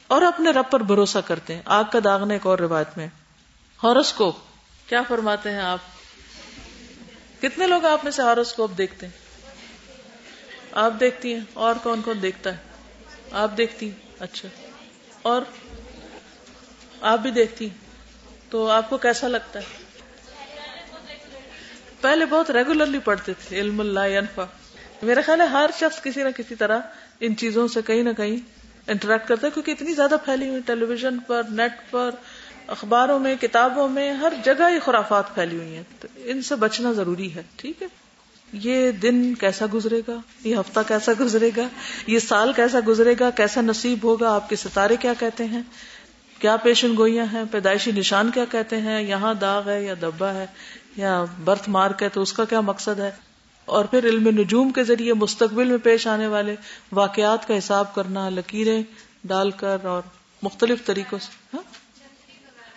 اور اپنے رب پر بھروسہ کرتے ہیں۔ آگ کا داغنا ایک اور روایت میں۔ ہاروسکوپ۔ کیا فرماتے ہیں آپ؟ کتنے لوگ آپ میں سے ہاروسکوپ دیکھتے ہیں؟ آپ دیکھتی ہیں، اور کون کون دیکھتا ہے؟ آپ دیکھتی ہیں اچھا۔ اور آپ بھی دیکھتی تو آپ کو کیسا لگتا ہے؟ پہلے بہت ریگولرلی پڑھتے تھے، علم اللہ انفا میرا خیال ہے ہر شخص کسی نہ کسی طرح ان چیزوں سے کہیں نہ کہیں انٹریکٹ کرتا ہے، کیونکہ اتنی زیادہ پھیلی ہوئی ٹیلی ویژن پر نیٹ پر اخباروں میں، کتابوں میں، ہر جگہ یہ خرافات پھیلی ہوئی ہیں۔ تو ان سے بچنا ضروری ہے، ٹھیک ہے؟ یہ دن کیسا گزرے گا؟ یہ ہفتہ کیسا گزرے گا؟ یہ سال کیسا گزرے گا؟ کیسا نصیب ہوگا؟ آپ کے ستارے کیا کہتے ہیں؟ کیا پیشن گوئیاں ہیں؟ پیدائشی نشان کیا کہتے ہیں؟ یہاں داغ ہے یا دبا ہے؟ یا برتھ مارک ہے تو اس کا کیا مقصد ہے؟ اور پھر علم نجوم کے ذریعے مستقبل میں پیش آنے والے واقعات کا حساب کرنا، لکیریں ڈال کر اور مختلف طریقوں سے ہاں؟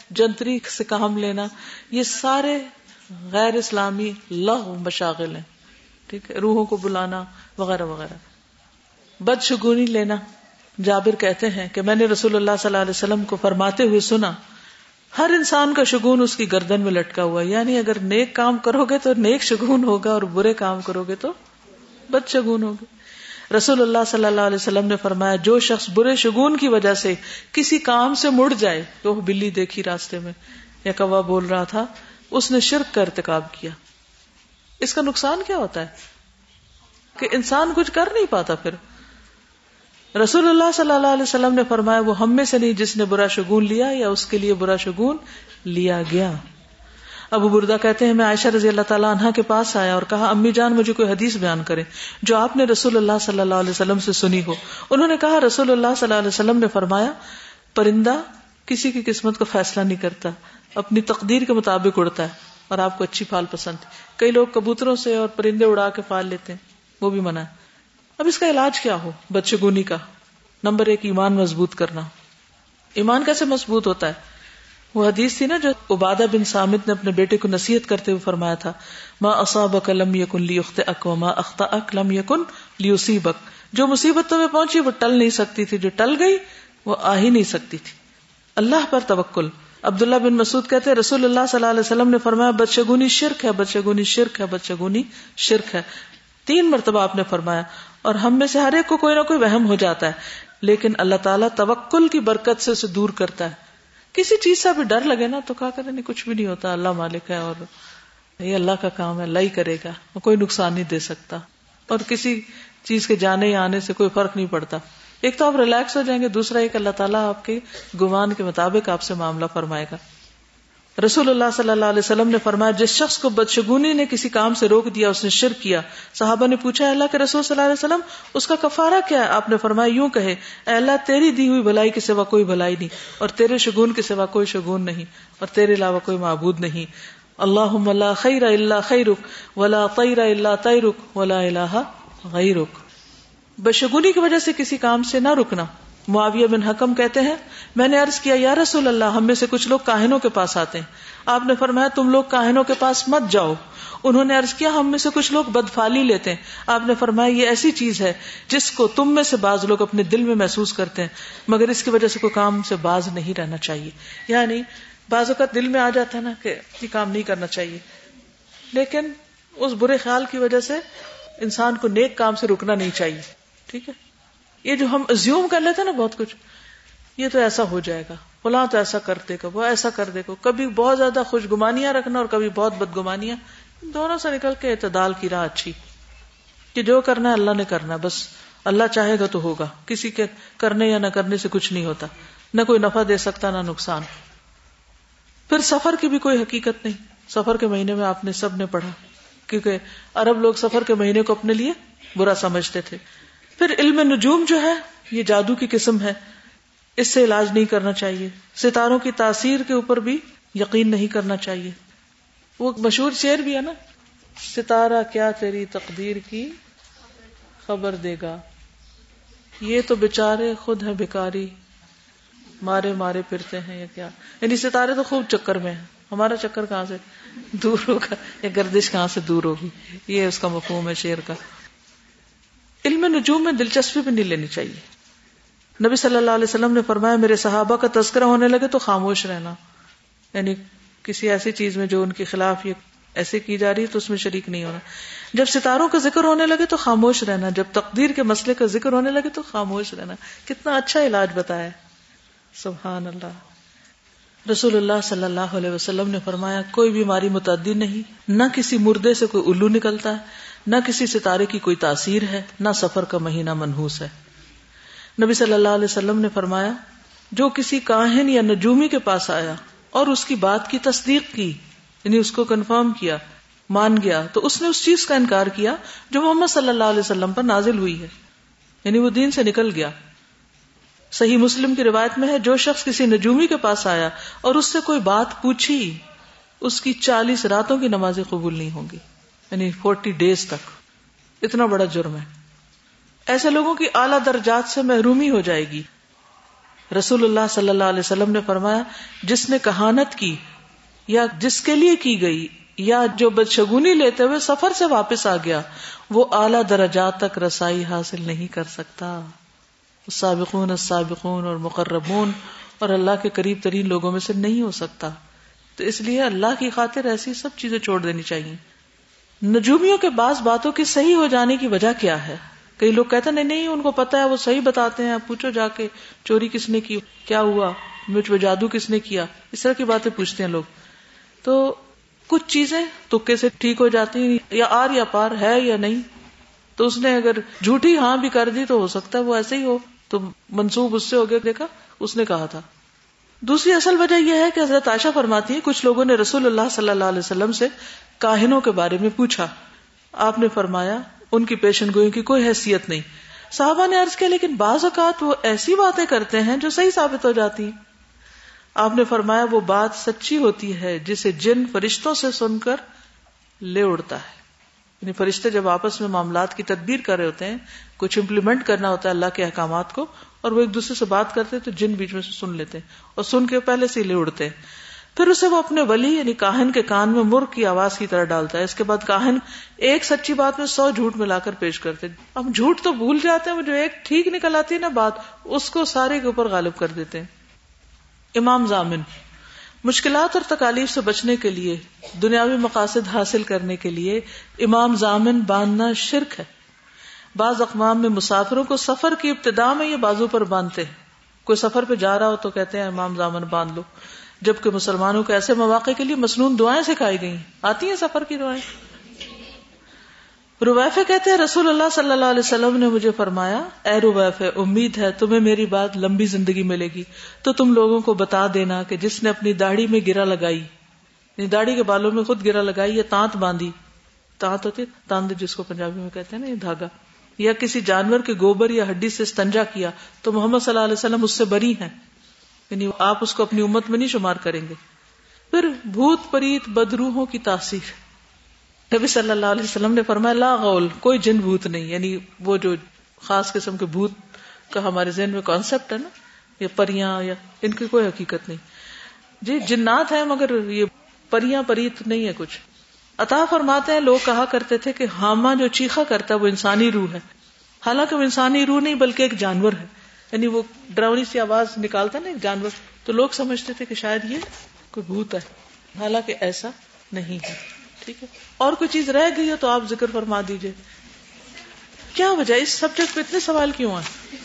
جنتری سے کام لینا، یہ سارے غیر اسلامی لہ مشاغل ہیں، ٹھیک ہے؟ روحوں کو بلانا وغیرہ وغیرہ۔ بد شگونی لینا۔ جابر کہتے ہیں کہ میں نے رسول اللہ صلی اللہ علیہ وسلم کو فرماتے ہوئے سنا، ہر انسان کا شگون اس کی گردن میں لٹکا ہوا یعنی اگر نیک کام کرو گے تو نیک شگون ہوگا اور برے کام کرو گے تو بد شگون ہوگا۔ رسول اللہ صلی اللہ علیہ وسلم نے فرمایا، جو شخص برے شگون کی وجہ سے کسی کام سے مڑ جائے، تو وہ بلی دیکھی راستے میں، یا کوا بول رہا تھا، اس نے شرک کا ارتکاب کیا۔ اس کا نقصان کیا ہوتا ہے؟ کہ انسان کچھ کر نہیں پاتا پھر۔ رسول اللہ صلی اللہ علیہ وسلم نے فرمایا، وہ ہم میں سے نہیں جس نے برا شگون لیا، یا اس کے لیے برا شگون لیا گیا۔ ابو بردا کہتے ہیں، میں عائشہ رضی اللہ تعالیٰ عنہ کے پاس آیا اور کہا، امی جان مجھے کوئی حدیث بیان کرے جو آپ نے رسول اللہ صلی اللہ علیہ وسلم سے سنی ہو۔ انہوں نے کہا، رسول اللہ صلی اللہ علیہ وسلم نے فرمایا، پرندہ کسی کی قسمت کا فیصلہ نہیں کرتا، اپنی تقدیر کے مطابق اڑتا ہے اور آپ کو اچھی پھال پسند کئی لوگ کبوتروں سے اور پرندے اڑا کے پھال لیتے ہیں، وہ بھی منع ہے۔ اب اس کا علاج کیا ہو؟ بچگونی کا۔ نمبر ایک، ایمان مضبوط کرنا۔ ایمان کیسے مضبوط ہوتا ہے؟ وہ حدیث تھی نا جو عبادہ بن سامد نے اپنے بیٹے کو نصیحت کرتے ہوئے فرمایا تھا ماں اصاب لم یکن لی اخت اک و ماں اختا لم یکن جو مصیبت تمہیں پہنچی وہ ٹل نہیں سکتی تھی، جو ٹل گئی وہ آ ہی نہیں سکتی تھی۔ اللہ پر توکل۔ عبداللہ بن مسعود کہتے رسول اللہ صلی اللہ علیہ وسلم نے فرمایا، بدشگونی شرک ہے، بدشگونی شرک ہے، بدشگونی شرک ہے۔ تین مرتبہ آپ نے فرمایا، اور ہم میں سے ہر ایک کو کوئی نہ کوئی وہم ہو جاتا ہے، لیکن اللہ تعالیٰ توکل کی برکت سے اسے دور کرتا ہے۔ کسی چیز سے بھی ڈر لگے نا تو کہا کرے نہیں، کچھ بھی نہیں ہوتا، اللہ مالک ہے اور یہ اللہ کا کام ہے، اللہ ہی کرے گا، کوئی نقصان نہیں دے سکتا۔ اور کسی چیز کے جانے یا آنے سے کوئی فرق نہیں پڑتا۔ ایک تو آپ ریلیکس ہو جائیں گے، دوسرا ایک اللہ تعالیٰ آپ کے گمان کے مطابق آپ سے معاملہ فرمائے گا۔ رسول اللہ صلی اللہ علیہ وسلم نے فرمایا، جس شخص کو بدشگونی نے کسی کام سے روک دیا، اس نے شرک کیا۔ صحابہ نے پوچھا اللہ کے رسول صلی اللہ علیہ وسلم، اس کا کفارہ کیا ہے؟ آپ نے فرمایا، یوں کہے، اے اللہ، تیری دی ہوئی بھلائی کے سوا کوئی بھلائی نہیں، اور تیرے شگون کے سوا کوئی شگون نہیں، اور تیرے علاوہ کوئی معبود نہیں۔ اللہ خیر اللہ خیرک، ولا طیر اللہ تیرک ولا الہ غیرک۔ بشگونی کی وجہ سے کسی کام سے نہ رکنا۔ معاویہ بن حکم کہتے ہیں، میں نے عرض کیا، یا رسول اللہ، ہم میں سے کچھ لوگ کاہنوں کے پاس آتے ہیں۔ آپ نے فرمایا، تم لوگ کاہنوں کے پاس مت جاؤ۔ انہوں نے عرض کیا، ہم میں سے کچھ لوگ بدفالی لیتے ہیں۔ آپ نے فرمایا، یہ ایسی چیز ہے جس کو تم میں سے بعض لوگ اپنے دل میں محسوس کرتے ہیں، مگر اس کی وجہ سے کوئی کام سے باز نہیں رہنا چاہیے۔ یعنی بعضوں کا دل میں آ جاتا ہے نا کہ یہ کام نہیں کرنا چاہیے۔ لیکن، اس برے خیال کی وجہ سے انسان کو نیک کام سے رکنا نہیں چاہیے۔ ٹھیک ہے؟ یہ جو ہم ازیوم کر لیتے نا بہت کچھ، یہ تو ایسا ہو جائے گا۔ فلاں تو ایسا کر دے گا، وہ ایسا کر دے گا۔ کبھی بہت زیادہ خوش گمانیاں رکھنا اور کبھی بہت بدگمانیاں، دونوں سے نکل کے اعتدال کی راہ اچھی۔ کہ جو کرنا ہے اللہ نے کرنا بس اللہ چاہے گا تو ہوگا۔ کسی کے کرنے یا نہ کرنے سے کچھ نہیں ہوتا۔ نہ کوئی نفع دے سکتا، نہ نقصان۔ پھر سفر کی بھی کوئی حقیقت نہیں۔ سفر کے مہینے میں آپ نے سب نے پڑھا۔ کیونکہ عرب لوگ سفر کے مہینے کو اپنے لیے برا سمجھتے تھے۔ پھر علم نجوم جو ہے، یہ جادو کی قسم ہے۔ اس سے علاج نہیں کرنا چاہیے۔ ستاروں کی تاثیر کے اوپر بھی یقین نہیں کرنا چاہیے۔ وہ مشہور شعر بھی ہے نا، ستارہ کیا تیری تقدیر کی خبر دے گا۔ یہ تو بےچارے خود ہے بیکاری مارے مارے پھرتے ہیں یا کیا۔ یعنی ستارے تو خوب چکر میں ہیں۔ ہمارا چکر کہاں سے دور ہوگا؟ یا گردش کہاں سے دور ہوگی؟ یہ اس کا مفہوم ہے شیر کا۔ علم نجوم میں دلچسپی بھی نہیں لینی چاہیے۔ نبی صلی اللہ علیہ وسلم نے فرمایا، میرے صحابہ کا تذکرہ ہونے لگے تو خاموش رہنا۔ یعنی کسی ایسی چیز میں جو ان کے خلاف یہ ایسے کی جا رہی ہے تو اس میں شریک نہیں ہونا۔ جب ستاروں کا ذکر ہونے لگے تو خاموش رہنا۔ جب تقدیر کے مسئلے کا ذکر ہونے لگے تو خاموش رہنا۔ کتنا اچھا علاج بتایا۔ سبحان اللہ۔ رسول اللہ صلی اللہ علیہ وسلم نے فرمایا، کوئی بیماری متعدد نہیں، نہ کسی مردے سے کوئی الو نکلتا ہے۔ نہ کسی ستارے کی کوئی تاثیر ہے، نہ سفر کا مہینہ منحوس ہے۔ نبی صلی اللہ علیہ وسلم نے فرمایا، جو کسی کاہن یا نجومی کے پاس آیا اور اس کی بات کی تصدیق کی یعنی اس کو کنفرم کیا، مان گیا، تو اس نے اس چیز کا انکار کیا جو محمد صلی اللہ علیہ وسلم پر نازل ہوئی ہے۔ یعنی وہ دین سے نکل گیا۔ صحیح مسلم کی روایت میں ہے، جو شخص کسی نجومی کے پاس آیا اور اس سے کوئی بات پوچھی، اس کی چالیس راتوں کی نمازیں قبول نہیں ہوں گی۔ یعنی فورٹی ڈیز تک اتنا بڑا جرم ہے۔ ایسے لوگوں کی اعلی درجات سے محرومی ہو جائے گی۔ رسول اللہ صلی اللہ علیہ وسلم نے فرمایا، جس نے کہانت کی یا جس کے لیے کی گئی یا جو بدشگونی لیتے ہوئے سفر سے واپس آ گیا، وہ اعلی درجات تک رسائی حاصل نہیں کر سکتا۔ سابقون السابقون اور مقربون اور اللہ کے قریب ترین لوگوں میں سے نہیں ہو سکتا۔ تو اس لیے اللہ کی خاطر ایسی سب چیزیں چھوڑ دینی چاہیے۔ نجومیوں کے بعض باتوں کی صحیح ہو جانے کی وجہ کیا ہے؟ کئی لوگ کہتے ہیں، نہیں ان کو پتا ہے، وہ صحیح بتاتے ہیں، پوچھو جا کے چوری کس نے کی، کیا ہوا، مجھ پہ جادو کس نے کیا؟ اس طرح کی باتیں پوچھتے ہیں لوگ۔ تو کچھ چیزیں تکے سے ٹھیک ہو جاتی ہیں، یا آر یا پار ہے یا نہیں۔ تو اس نے اگر جھوٹی ہاں بھی کر دی تو ہو سکتا ہے وہ ایسے ہی ہو۔ تو منسوب اس سے ہو گیا، دیکھا، اس نے کہا تھا۔ دوسری اصل وجہ یہ ہے کہ حضرت عائشہ فرماتی ہے کچھ لوگوں نے رسول اللہ صلی اللہ علیہ وسلم سے کاہنوں کے بارے میں پوچھا۔ آپ نے فرمایا، ان کی پیشن گوئیں کی کوئی حیثیت نہیں۔ صحابہ نے عرض کیا، لیکن بعض اوقات وہ ایسی باتیں کرتے ہیں جو صحیح ثابت ہو جاتی۔ ہیں آپ نے فرمایا، وہ بات سچی ہوتی ہے جسے جن فرشتوں سے سن کر لے اڑتا ہے۔ یعنی فرشتے جب آپس میں معاملات کی تدبیر کر رہے ہوتے ہیں، کچھ امپلیمنٹ کرنا ہوتا ہے اللہ کے احکامات کو، اور وہ ایک دوسرے سے بات کرتے تو جن بیچ میں سے سن لیتے ہیں، اور سن کے پہلے سے لے اڑتے ہیں۔ پھر اسے وہ اپنے ولی یعنی کاہن کے کان میں مرغ کی آواز کی طرح ڈالتا ہے۔ اس کے بعد کاہن ایک سچی بات میں سو جھوٹ ملا کر پیش کرتے ہم جھوٹ تو بھول جاتے ہیں، وہ جو ایک ٹھیک نکل آتی ہے نا بات، اس کو سارے کے اوپر غالب کر دیتے ہیں۔ امام زامن مشکلات اور تکالیف سے بچنے کے لیے، دنیاوی مقاصد حاصل کرنے کے لیے امام زامن باندھنا شرک ہے۔ بعض اقوام میں مسافروں کو سفر کی ابتدا میں یہ بازو پر باندھتے ہیں۔ کوئی سفر پہ جا رہا ہو تو کہتے ہیں، امام زامن باندھ لو۔ جبکہ مسلمانوں کو ایسے مواقع کے لیے مصنون دعائیں سکھائی گئی آتی ہیں سفر کی دعائیں۔ رویفے کہتے ہیں، رسول اللہ صلی اللہ علیہ وسلم نے مجھے فرمایا، اے رویف امید ہے تمہیں میری بات لمبی زندگی ملے گی۔ تو تم لوگوں کو بتا دینا کہ جس نے اپنی داڑھی میں گرا لگائی یعنی داڑھی کے بالوں میں خود گرا لگائی یا تانت باندھی۔ تانت ہوتی تاند جس کو پنجابی میں کہتے ہیں نا، یہ دھاگا۔ یا کسی جانور کے گوبر یا ہڈی سے استنجا کیا، تو محمد صلی اللہ علیہ وسلم اس سے بری ہیں۔ یعنی آپ اس کو اپنی امت میں نہیں شمار کریں گے۔ پھر بھوت پریت بدروہوں کی تاثیر۔ نبی صلی اللہ علیہ وسلم نے فرمایا، لا غول، کوئی جن بھوت نہیں۔ یعنی وہ جو خاص قسم کے بھوت کا ہمارے ذہن میں کانسیپٹ ہے نا، یا پریاں، یا ان کی کوئی حقیقت نہیں۔ جی جنات ہے مگر یہ پریاں، پریت نہیں ہے کچھ۔ عطا فرماتے ہیں، لوگ کہا کرتے تھے کہ ہاما جو چیخا کرتا ہے، وہ انسانی روح ہے۔ حالانکہ وہ انسانی روح نہیں، بلکہ ایک جانور ہے۔ یعنی وہ ڈراؤنی سی آواز نکالتا نا ایک جانور، تو لوگ سمجھتے تھے کہ شاید یہ کوئی بھوت ہے۔ حالانکہ ایسا نہیں ہے، ٹھیک ہے۔ اور کوئی چیز رہ گئی ہو تو آپ ذکر فرما دیجیے۔ کیا وجہ اس سبجیکٹ پہ اتنے سوال کیوں ہیں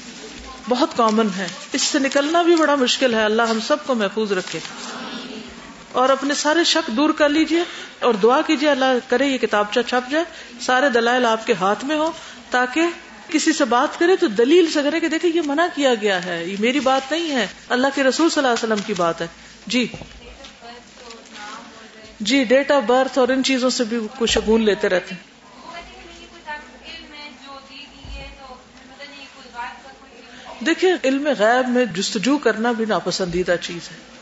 بہت کامن ہے۔ اس سے نکلنا بھی بڑا مشکل ہے۔ اللہ ہم سب کو محفوظ رکھے۔ اور اپنے سارے شک دور کر لیجیے اور دعا کیجیے، اللہ کرے یہ کتابچہ چھپ جائے، سارے دلائل آپ کے ہاتھ میں ہو تاکہ کسی سے بات کرے تو دلیل سے کرے کہ دیکھیں یہ منع کیا گیا ہے، یہ میری بات نہیں ہے، اللہ کے رسول صلی اللہ علیہ وسلم کی بات ہے۔ جی۔ جی ڈیٹ آف برتھ اور ان چیزوں سے بھی کچھ شگون لیتے رہتے ہیں۔ دیکھیے علم غیب میں جستجو کرنا بھی ناپسندیدہ چیز ہے۔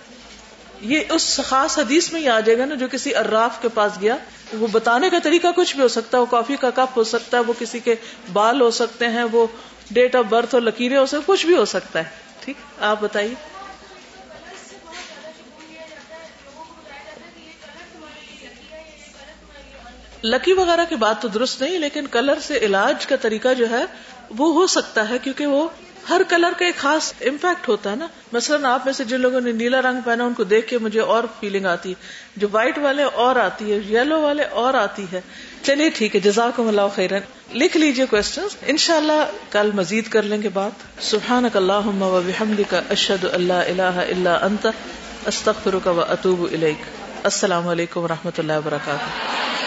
یہ اس خاص حدیث میں ہی آ جائے گا نا جو کسی اراف کے پاس گیا، وہ بتانے کا طریقہ کچھ بھی ہو سکتا ہے، وہ کافی کا کپ ہو سکتا ہے، وہ کسی کے بال ہو سکتے ہیں، وہ ڈیٹ آف برتھ اور لکیریں ہو سکتے، کچھ بھی ہو سکتا ہے۔ ٹھیک؟ آپ بتائیے۔ لکی وغیرہ کی بات تو درست نہیں، لیکن کلر سے علاج کا طریقہ جو ہے، وہ ہو سکتا ہے، کیونکہ وہ ہر کلر کا ایک خاص امپیکٹ ہوتا ہے نا۔ مثلاً آپ میں سے جن لوگوں نے نیلا رنگ پہنا، ان کو دیکھ کے مجھے اور فیلنگ آتی ہے۔ جو وائٹ والے اور آتی ہے یلو والے اور آتی ہے۔ چلیے ٹھیک ہے جزاک اللہ خیرن۔ لکھ لیجیے کوشچن ان شاء اللہ کل مزید کر لیں گے بات۔ سبحان اللہ و کا اشد اللہ اللہ اللہ انت استخر کا و اطوب السلام علیکم و رحمۃ اللہ وبرکاتہ۔